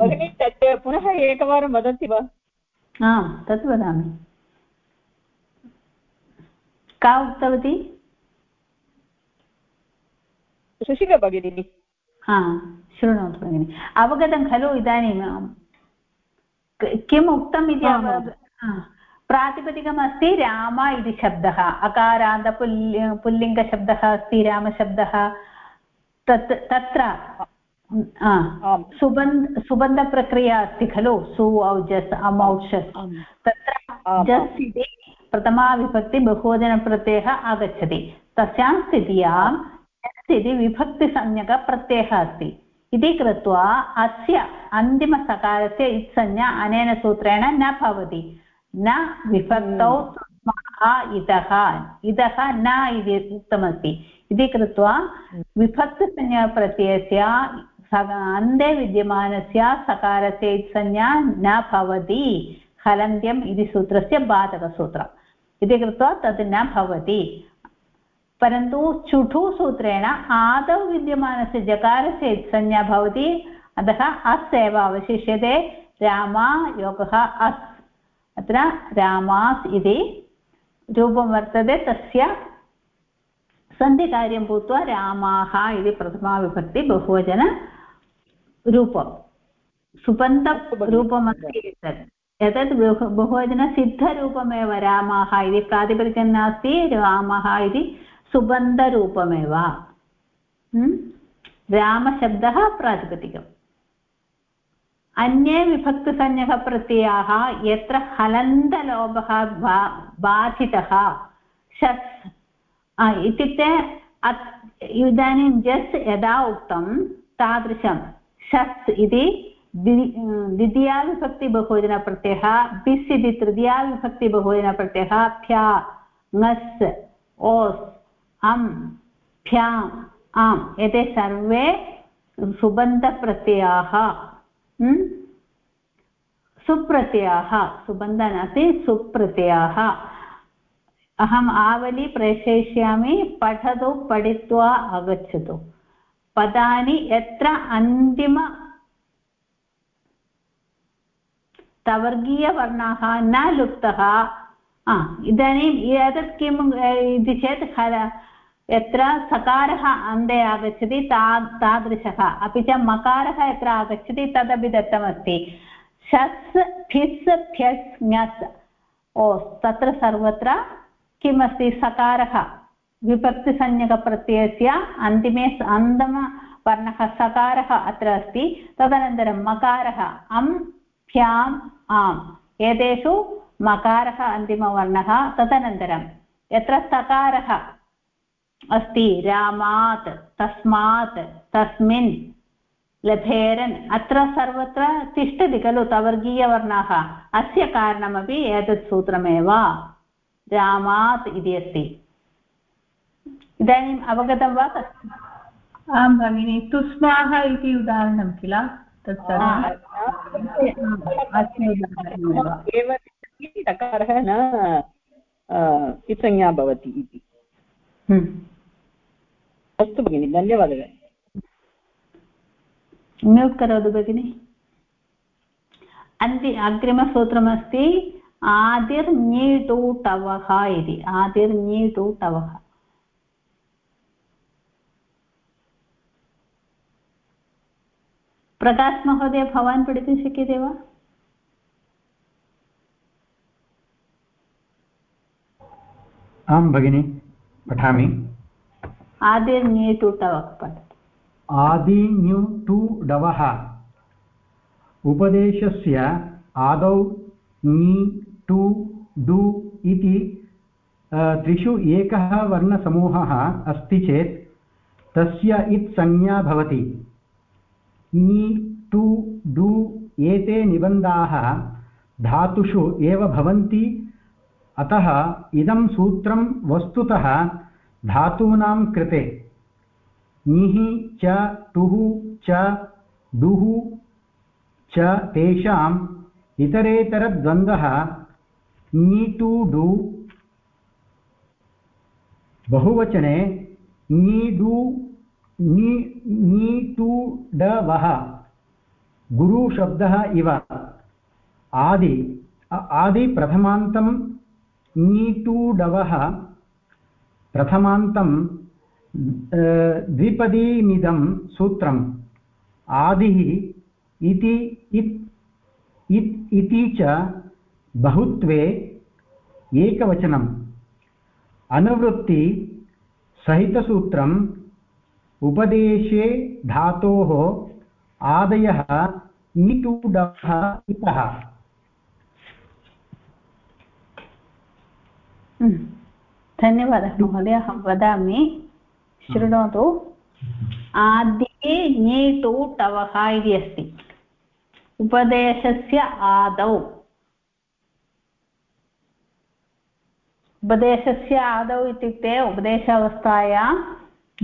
भगिनी तत् पुनः एकवारं वदति वा? आम् तत् वदामि। का उक्तवती? सुशिला भगिनी। हा शृणोतु भगिनि। अवगतं खलु इदानीं किम् उक्तम् इति प्रातिपदिकमस्ति राम इति शब्दः। अकारान्त पुल्लिङ्गशब्दः अस्ति रामशब्दः। तत् तत्र सुबन्ध सुबन्धप्रक्रिया अस्ति खलु सु औजस् अमौषस् तत्र जस् इति प्रथमा विभक्ति बहुवचनप्रत्ययः आगच्छति तस्यां स्थित्यां इति विभक्तिसंज्ञकप्रत्ययः अस्ति इति कृत्वा अस्य अन्तिमसकारस्य इत्संज्ञा अनेन सूत्रेण न भवति न विभक्तौ इतः इतः न इति उक्तमस्ति इति कृत्वा विभक्तिसंज्ञाप्रत्ययस्य अन्ते विद्यमानस्य सकारस्य इत्संज्ञा न भवति। हलन्त्यम् इति सूत्रस्य बाधकसूत्रम्। इति कृत्वा तद् न भवति। परन्तु चुठु सूत्रेण आदौ विद्यमानस्य जकारस्य संज्ञा भवति। अतः अस् एव अवशिष्यते। रामा योगः अस्। अत्र रामास् इति रूपं वर्तते। तस्य सन्धिकार्यं भूत्वा रामाः इति प्रथमाविभक्ति बहुवचनरूपं सुबन्धरूपमस्ति एतत्। एतत् बहु बहुवचनसिद्धरूपमेव रामाः इति प्रातिपदिकं नास्ति रामः इति सुबन्धरूपमेव रामशब्दः प्रातिपदिकम्। अन्ये विभक्तिसंज्ञकप्रत्ययाः यत्र हलन्तलोभः बा बाधितः शस् इत्युक्ते इदानीं जस् यदा उक्तं तादृशं शस् इति द्वितीया विभक्तिबहुवचनप्रत्ययः बिस् इति तृतीया विभक्तिबहुवचनप्रत्ययः फ्या ङस् ओस्, अम् फ्याम् आम्, एते सर्वे सुबन्धप्रत्ययाः सुप्रत्ययाः, सुबन्ध नास्ति, सुप्रत्ययाः। अहम् आवली प्रेषयिष्यामि, पठतु, पठित्वा आगच्छतु। पदानि यत्र अन्तिम तवर्गीयवर्णाः न लुप्तः। इदानीम् एतत् किम् इति चेत् यत्र सकारः अन्ते आगच्छति, ता, तादृशः। अपि च मकारः यत्र आगच्छति, तदपि दत्तमस्ति। शस् फिस् फ्यस् ओ, तत्र सर्वत्र किमस्ति? सकारः। विभक्तिसंज्ञकप्रत्ययस्य अन्तिमे अन्तमवर्णः सकारः अत्र अस्ति। तदनन्तरं मकारः अम् भ्याम् आम्। एतेषु मकारः अन्तिमवर्णः। तदनन्तरं यत्र तकारः अस्ति, रामात्, तस्मात्, तस्मिन्, लभेरन्, अत्र सर्वत्र तिष्ठति खलु तवर्गीयवर्णाः। अस्य कारणमपि एतत् सूत्रमेव। रामात् इति अस्ति। इदानीम् अवगतं वा आं भगिनि तुस्माः इति उदाहरणं किल? तत् एव तकारः न इत्संज्ञा भवति इति। हम्म। अस्तु भगिनि धन्यवादः। म्यूट् करोतु भगिनि। अन्ति अग्रिमसूत्रमस्ति आदिर्ञीटुटवः इति। आदिर्ञीटुटवः प्रकाश महोदय भवान् पठितुं शक्यते वा? आं भगिनि पठामि। आदिर्ञीटुटवः पठ आदिन्यु टु डवः। उपदेशस्य आदौ ङि टु डु इति त्रिषु एकः वर्णसमूहः अस्ति चेत् तस्य इत् संज्ञा भवति। ङि टु डु एते निबन्धाः, धातुषु एव भवन्ति। अतः इदं सूत्रं वस्तुतः धातूनां कृते। ङिः च टुः च डुः च तेषाम् इतरेतरद्वन्द्वः। ङीटु डु बहुवचने ङीडु ङीटु डवः गुरुशब्दः इव। आदि आदिप्रथमान्तं ङीटुडवः प्रथमान्तं द्विपदीमिदं सूत्रम्। आदिः इति इति च बहुत्वे एकवचनम्। अनुवृत्ति उपदेशे धातोः आदयः ङिटुडः इतः। धन्यवादः महोदय अहं वदामि। शृणोतु आद्ये ङेटु टवः इति अस्ति। उपदेशस्य आदौ। उपदेशस्य आदौ इत्युक्ते उपदेशावस्थायां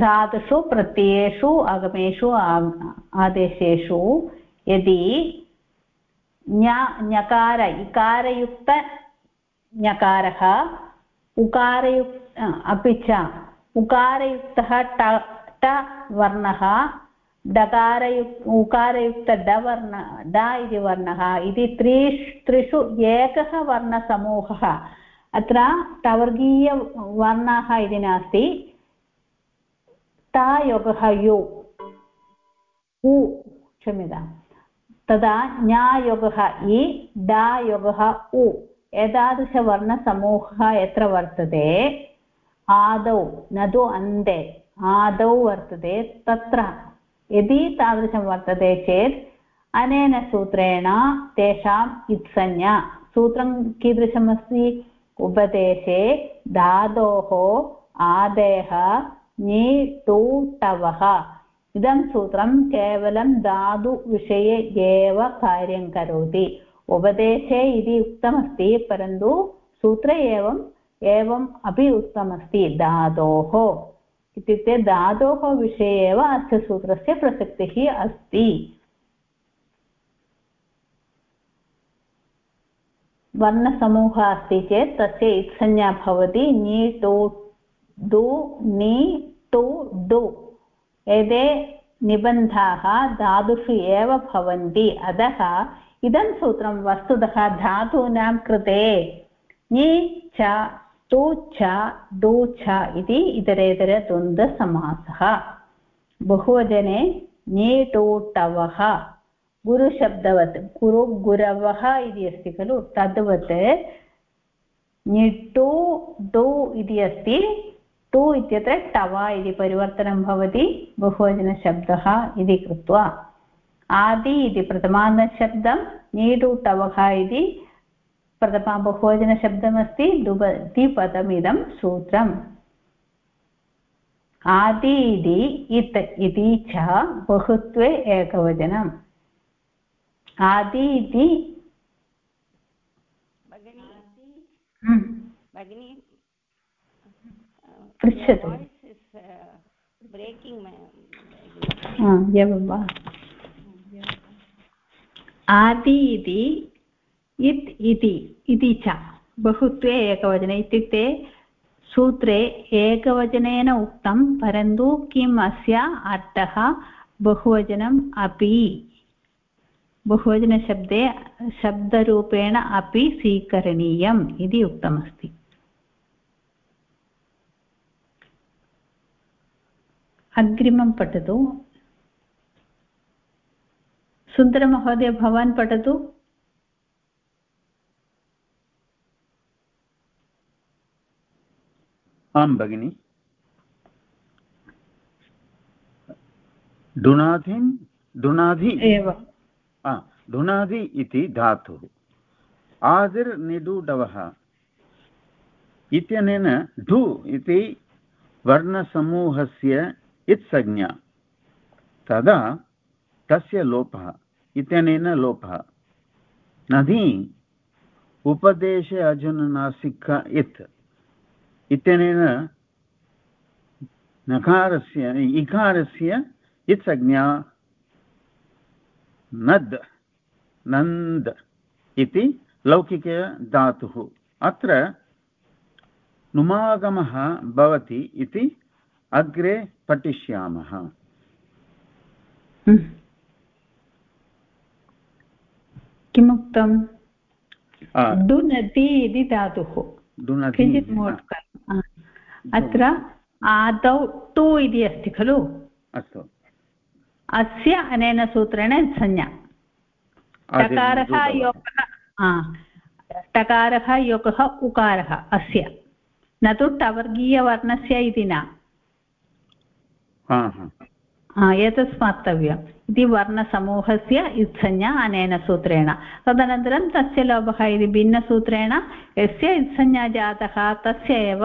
धातुषु प्रत्ययेषु आगमेषु आदेशेषु यदि ञकार, इकारयुक्त ञकारः उकारयुक् अपि च उकारयुक्तः ट ट वर्णः, डकारयुक्, उकारयुक्त ड वर्ण, ड इति वर्णः, इति त्रिष्, त्रिषु एकः वर्णसमूहः, अत्र टवर्गीयवर्णाः इति नास्ति। टायोगः यु उ क्षम्यतां। तदा ज्ञायोगः इ डायोगः उ एतादृशवर्णसमूहः यत्र वर्तते? आदौ न तु अन्ते। आदौ वर्तते तत्र। यदि तादृशं वर्तते चेत् अनेन सूत्रेण तेषाम् इत्संज्ञा। सूत्रं कीदृशमस्ति? उपदेशे धातोः आदेः ङि टु टवः इदं सूत्रं केवलं धातुविषये एव कार्यं करोति। उपदेशे इति उक्तमस्ति, परन्तु सूत्रे एवम् एवम् अपि उक्तमस्ति धातोः। इत्युक्ते धातोः विषये एव अस्य सूत्रस्य प्रसक्तिः अस्ति। वर्णसमूहः अस्ति चेत् तस्य इत्संज्ञा भवति नी डु नि टु डु एते निबन्धाः धातुषु एव भवन्ति। अतः इदं सूत्रं वस्तुतः धातूनां कृते। ङि च, तु, च डु च इति इतरेतरद्वन्द्वसमासः। बहुवचने ङेटोटवः गुरुशब्दवत् गुरु, गुरवः इति अस्ति खलु। तद्वत् ङिटु डु इति अस्ति। टु इत्यत्र टव इति परिवर्तनं भवति बहुवचनशब्दः इति कृत्वा। आदि इति प्रथमान्तशब्दं नीडुटवः इति प्रथमा बहुवचनशब्दमस्ति दुबति पदमिदं सूत्रम्। आदि इति इत् इति च बहुत्वे एकवचनम्। आदि इति भगिनी पृच्छतु। एवं वा आदि इति इत् इति इति च बहुत्वे एकवचने इत्युक्ते सूत्रे एकवचनेन उक्तं परन्तु किम् अस्य अर्थः बहुवचनम् अपि बहुवचनशब्दे शब्दरूपेण अपि स्वीकरणीयम् इति उक्तमस्ति अग्रिमं पठतु। सुन्दरमहोदय भवान् पठतु। आं भगिनि। डुनाधिं डुनाधि एव। डुनाधि इति धातुः। आदिर्निडुडवः इत्यनेन ढु इति वर्णसमूहस्य इत्संज्ञा। तदा तस्य लोपः, इत्यनेन लोपः। नदी, उपदेशे अजनुनासिक इत्। इत्यनेन नकारस्य, इकारस्य इत्संज्ञा नद्, नन्द् इति लौकिकधातुः अत्र नुमागमः भवति इति अग्रे पठिष्यामः। हम्म। किमुक्तं डुनति इति धातुः। किञ्चित् अत्र आदौ टु इति अस्ति खलु? अस्तु। अस्य अनेन सूत्रेण संज्ञा। टकारः योगः टकारः योगः उकारः अस्य। न तु टवर्गीयवर्णस्य इति न। एतत् स्मर्तव्यम्। इति वर्णसमूहस्य इत्संज्ञा अनेन सूत्रेण। तदनन्तरं तस्य लोभः इति भिन्नसूत्रेण यस्य इत्संज्ञा जातः तस्य एव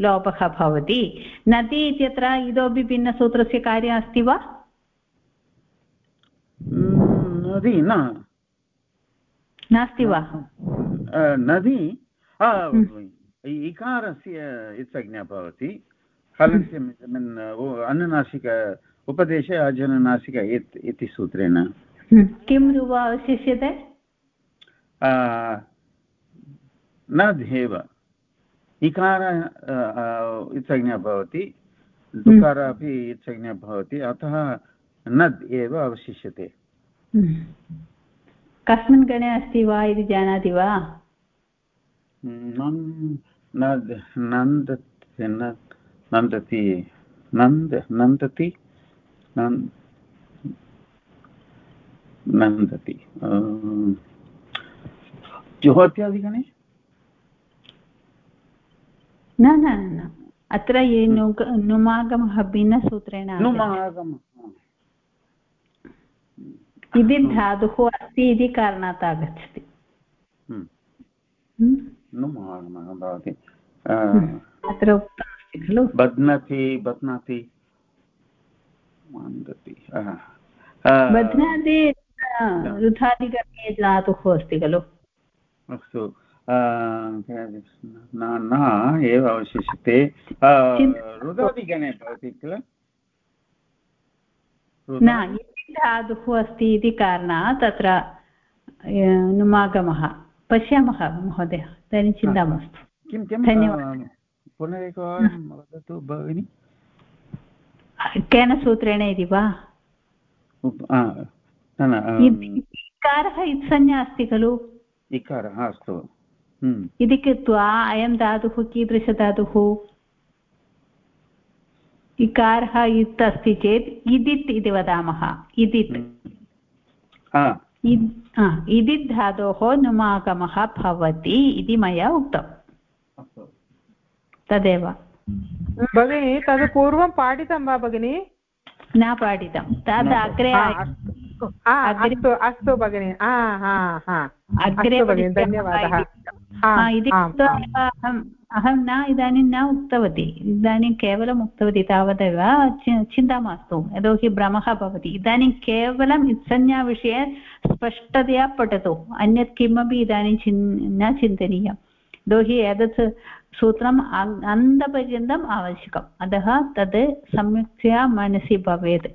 लोपः भवति। नदी इत्यत्र इतोपि भिन्नसूत्रस्य कार्यम् अस्ति वा? नदी न। नास्ति वा? नदी इकारस्य इत्संज्ञा भवति। हलस्य अनुनासिक उपदेशे अजनुनासिक इत् सूत्रेण। किं रूप अवशिष्यते? नध्येव इकार इत्संज्ञा भवति। दुकार अपि इत्संज्ञा भवति। अतः नद् एव अवशिष्यते। कस्मिन् गणे अस्ति वा इति जानाति वा? नन्द् नन्दति नन्द नन्दति नन्दति। जुहोत्यादिगणे न न न। अत्र ये नुमागमः भिन्नसूत्रेण इति धातुः अस्ति इति कारणात् आगच्छति। नुमागमः भवति। अत्र उक्तमस्ति खलु बध्नति बध्नति मान्दति बध्नाति धातुः अस्ति खलु अस्तु। न एव अवशिष्यते रुदादिगणे भवति किल? न धातुः अस्ति इति कारणात् तत्र नुमागमः। पश्यामः महोदय। इदानीं चिन्ता मास्तु। किं किं धन्यवादः। पुनरेकवारं वदतु भगिनि केन सूत्रेण इति वा इकारः इत्संज्ञा अस्ति खलु इकारः अस्तु इति कृत्वा अयं धातुः कीदृशधातुः इकारः इत् अस्ति चेत् इदित् इति वदामः इदित् इदित् धातोः नुमागमः भवति इति मया उक्तम् तदेव। भगिनि तद् पूर्वं पाठितं वा भगिनि? न पाठितं। तद् अग्रे अस्तु अस्तु भगिनि। अग्रे भगिनि धन्यवादः। इति अहम् अहं न इदानीं न उक्तवती। इदानीं केवलम् उक्तवती तावदेव। चिन्ता मास्तु। यतोहि भ्रमः भवति। इदानीं केवलम् इत्संज्ञाविषये स्पष्टतया पठतु। अन्यत् किमपि इदानीं चिन् न चिन्तनीयं यतोहि एतत् सूत्रम् अन्तपर्यन्तम् आवश्यकम्। अतः तद् सम्यक्तया मनसि भवेत्।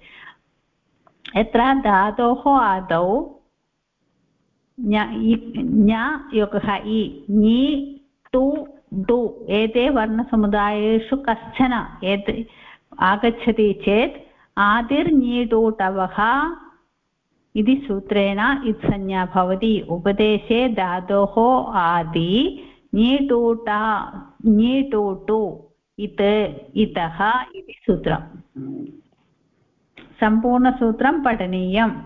यत्र धातोः आदौ ज्ञ योगः, इ ङि टु डु एते वर्णसमुदायेषु कश्चन एत् आगच्छति चेत् आदिर्ञीटुटवः इति सूत्रेण इत्संज्ञा भवति। उपदेशे धातोः आदि ञीटुटा ञीटुटु इत इतः इति सूत्रम्। सम्पूर्णसूत्रं पठनीयम्।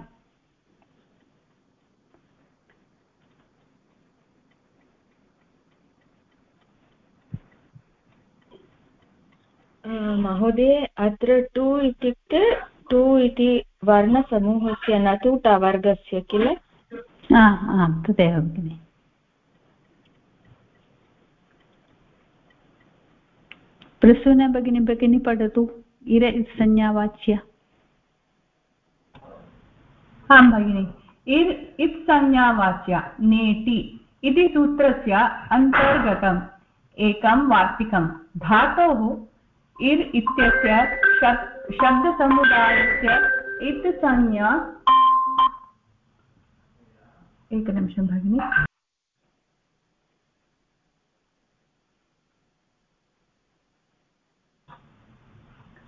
महोदय अत्र टु इत्युक्ते टु इति वर्णसमूहस्य न तु टवर्गस्य किल? आम् तदेव भगिनि। प्रसून भगिनी भगिनी पठतु। इर संज्ञावाच्य आं भगिनि। इर्, इत् संज्ञावाच्या नेटि इति सूत्रस्य अन्तर्गतम्, एकं वार्तिकं। धातोः इर् इत्यस्य शब्दसमुदायस्य इत् संज्ञा एकनिमिषं भगिनि।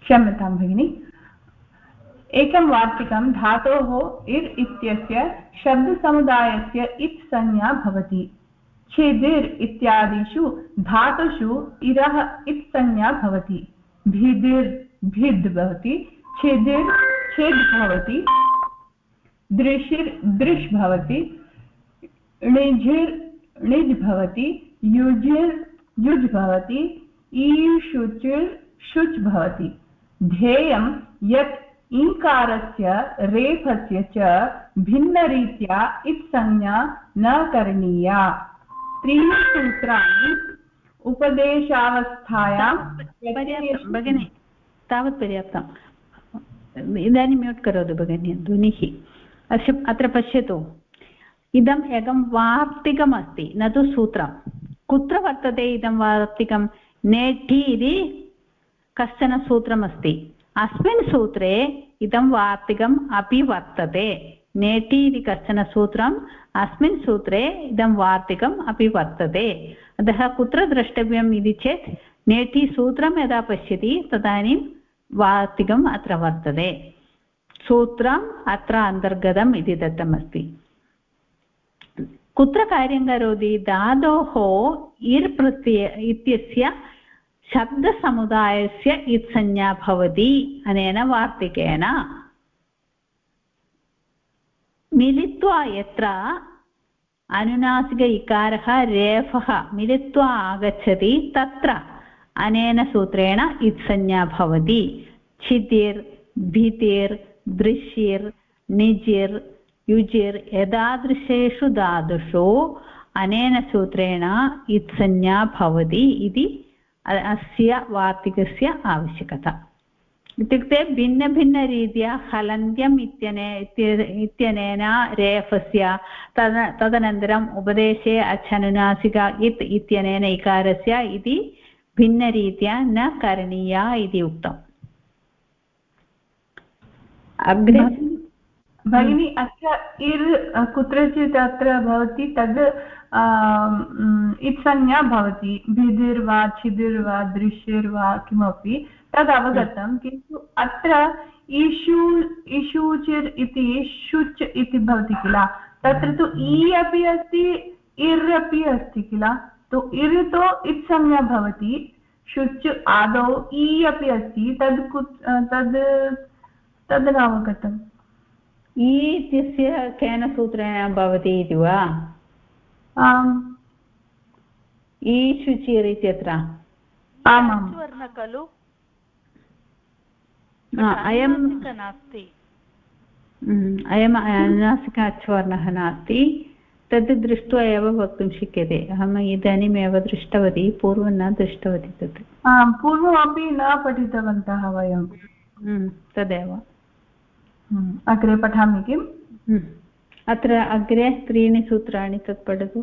क्षम्यतां, भगिनि। एकं वार्तिकं धातोः इर् इत्यस्य शब्दसमुदायस्य इत् संज्ञा भवति। छिदिर् इत्यादिषु धातुषु इरः इत् संज्ञा भवति। भिदिर् भिद् भवति, छिदिर् छिद् भवति, दृशिर् दृश् भवति णिझिर् णिज् भवति युजिर् युज् भवति शुच् भवति। ध्येयं यत् ईकारस्य रेफस्य च भिन्नरीत्या इत्संज्ञा न करणीया। त्रीणि सूत्राणि उपदेशावस्थायां भगिनि तावत् पर्याप्तम् इदानीं म्यूट् करोतु भगिनि ध्वनिः। अस्य अत्र पश्यतु। इदम् एकं वार्तिकम् अस्ति न तु सूत्रं। कुत्र वर्तते इदं वार्तिकं? नेठि इति कश्चन सूत्रमस्ति। अस्मिन् सूत्रे इदं वार्तिकम् अपि वर्तते। नेटि इति कश्चन सूत्रम्, अस्मिन् सूत्रे इदं वार्तिकम् अपि वर्तते। अतः कुत्र द्रष्टव्यम् इति चेत्, नेटि सूत्रं यदा पश्यति, तदानीं वार्तिकम् अत्र वर्तते। सूत्रम् अत्र अन्तर्गतम् इति दत्तमस्ति। कुत्र कार्यं करोति? धातोः इर् प्रत्यय इत्यस्य शब्दसमुदायस्य इत्संज्ञा भवति अनेन वार्तिकेन मिलित्वा यत्र अनुनासिक इकारः रेफः मिलित्वा आगच्छति तत्र अनेन सूत्रेण इत्संज्ञा भवति छितिर् भितिर् दृश्यिर् निजिर् युजिर् एतादृशेषु धातुषु अनेन सूत्रेण इत्संज्ञा भवति इति अस्य वार्तिकस्य आवश्यकता इत्युक्ते भिन्नभिन्नरीत्या हलन्त्यम् इत्यने इत्यनेन रेफस्य तद तदनन्तरम् उपदेशे अच्छनुनासिका इत् इत्यनेन इकारस्य इति भिन्नरीत्या न करणीया इति उक्तम् अग्रे भगिनी अत्र इर् कुत्रचित् अत्र भवति तद् इत्संज्ञा भवति भिदिर्वा छिदिर्वा दृश्यर्वा किमपि तद् अवगतं किन्तु अत्र इषु इषूचिर् इति शुच् इति भवति किल? तत्र तु इ अपि अस्ति इर् अपि अस्ति किल? तु इर् तु इत्संज्ञा भवति शुच् आदौ इ अपि अस्ति तद् कुत् तद् तद् नावगतम्। इ इत्यस्य केन सूत्रेण भवति इति वा? ईशुचिर् इत्यत्र आमां खलु अयं नास्ति अयम् अनुनासिक अच्वर्णः नास्ति तद् दृष्ट्वा एव वक्तुं शक्यते अहम् इदानीमेव दृष्टवती पूर्वं न दृष्टवती तत् आम् पूर्वमपि न पठितवन्तः वयं हम्म, तदेव हम्म, अग्रे पठामि किम् हम्म। अत्र अग्रे त्रीणि सूत्राणि तत् पठतु।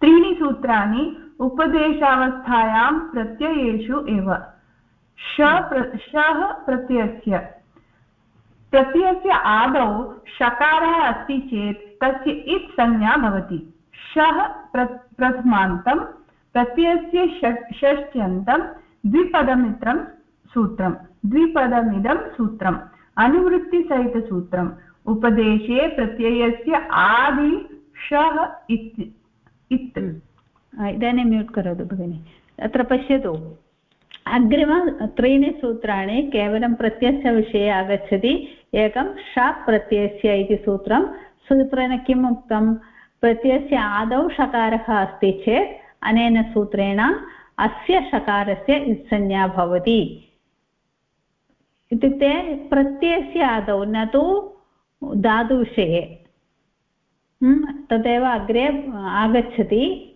त्रीणि सूत्राणि उपदेशावस्थायां प्रत्ययेषु एव। श प्र, शः प्रत्ययस्य। प्रत्ययस्य आदौ शकारः अस्ति चेत् तस्य इत् संज्ञा भवति। शः प्र, प्रथमान्तं, प्रत्ययस्य षष्ट्यन्तं, द्विपदमित्रं सूत्रं। द्विपदमिदं सूत्रम्। अनुवृत्तिसहितसूत्रम्। उपदेशे प्रत्ययस्य आदि शः इत् इत्। इदानीं म्यूट् करोतु भगिनि। अत्र पश्यतु। अग्रिम त्रीणि सूत्राणि केवलं प्रत्ययस्य विषये आगच्छति। एकं षप् प्रत्ययस्य इति सूत्रं। सूत्रेण किम् उक्तं? प्रत्ययस्य आदौ षकारः अस्ति चेत् अनेन सूत्रेण अस्य षकारस्य इत्संज्ञा भवति। इत्युक्ते प्रत्ययस्य आदौ न तु धातुविषये। तदेव अग्रे आगच्छति।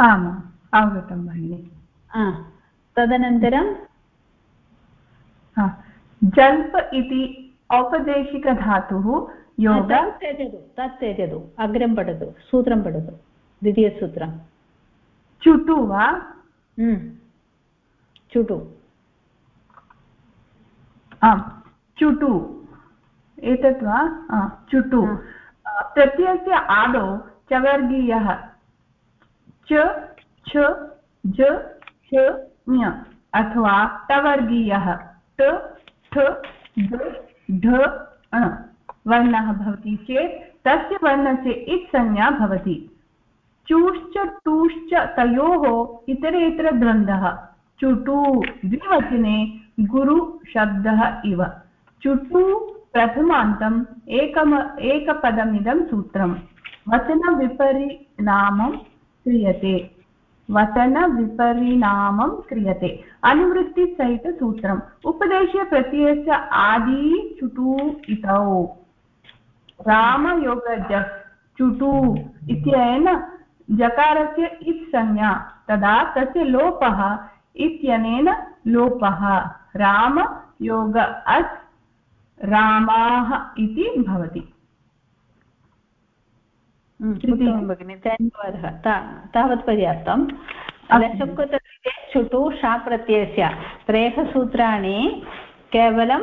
आमाम् अवगतं भगिनि। तदनन्तरं जल्प इति औपदेशिकधातुः योग त्यजतु तत् त्यजतु अग्रं पठतु सूत्रं पठतु द्वितीयसूत्रं चुटु वा? चुटु। आम्। चुटु। एतत् वा? चुटु। प्रत्ययस्य आदौ चवर्गीयः। च छ ज च ञ अथवा टवर्गीयः ट ठ ड ढ अ वर्णः भवति चेत् तस्य वर्णस्य इत् संज्ञा भवति। चूश्च टूश्च तयोः इतरेतरद्वन्द्वः चुटु द्विवचने गुरुशब्दः इव। चुटु प्रथमान्तम् एकम एकपदमिदं सूत्रं वचनविपरिणामं क्रियते। वचनविपरिणामं क्रियते। अनुवृत्तिसहितसूत्रम् उपदेशे प्रत्ययस्य आदि चुटु इतौ। रामयोगज चुटु इत्यनेन जकारस्य इत् संज्ञा। तदा तस्य लोपः इत्यनेन लोपः। रामयोग अस् रामाः इति भवति। भगिनि धन्यवादः। तावत् पर्याप्तं। लशुकुतृतीये छुटु शा प्रत्ययस्य त्रयः सूत्राणि केवलं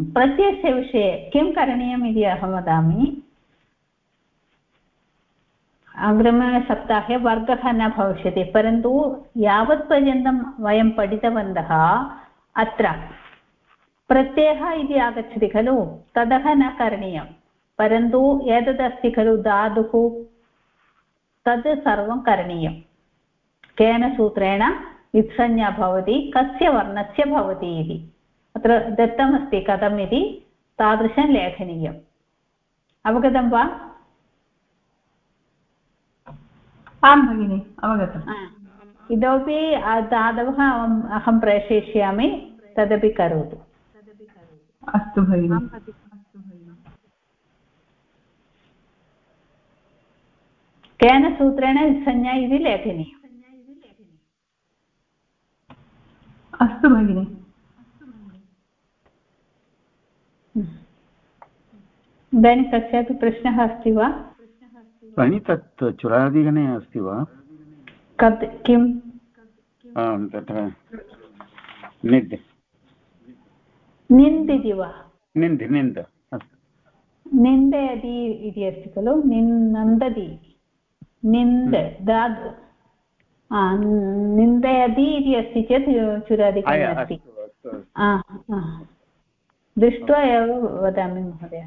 प्रत्ययस्य विषये किं करणीयम् इति अहं वदामि। अग्रिमसप्ताहे वर्गः न भविष्यति परन्तु यावत्पर्यन्तं वयं पठितवन्तः अत्र। प्रत्ययः इति आगच्छति खलु? ततः न करणीयं परन्तु एतदस्ति खलु धातुः। तद् सर्वं करणीयं केन सूत्रेण वित्संज्ञा भवति कस्य वर्णस्य भवति इति। अत्र दत्तमस्ति कथम् इति तादृशं लेखनीयम्। अवगतं वा? आं भगिनि अवगतम्। इतोपि धातवः अहं प्रेषयिष्यामि तदपि करोतु। अस्तु भगिनि। केन सूत्रेण संज्ञा इति लेखनीयम् अस्तु भगिनि। इदानीं कस्यापि प्रश्नः अस्ति वा? भगिनि तत् चुरादिगणे अस्ति वा? कत् किं तत्र निद् निन्द् इति वा निन्द् निन्द् निन्दयति इति अस्ति खलु? निन्दति निन्द दातु निन्दयति इति अस्ति चेत् चुरादिकम् अस्ति दृष्ट्वा एव वदामि महोदय।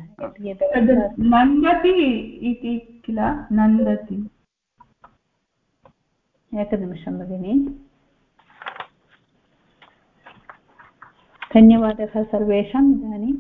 नन्दति इति किल? नन्दति। एकनिमिषं भगिनि। धन्यवादः सर्वेषाम् इदानीम्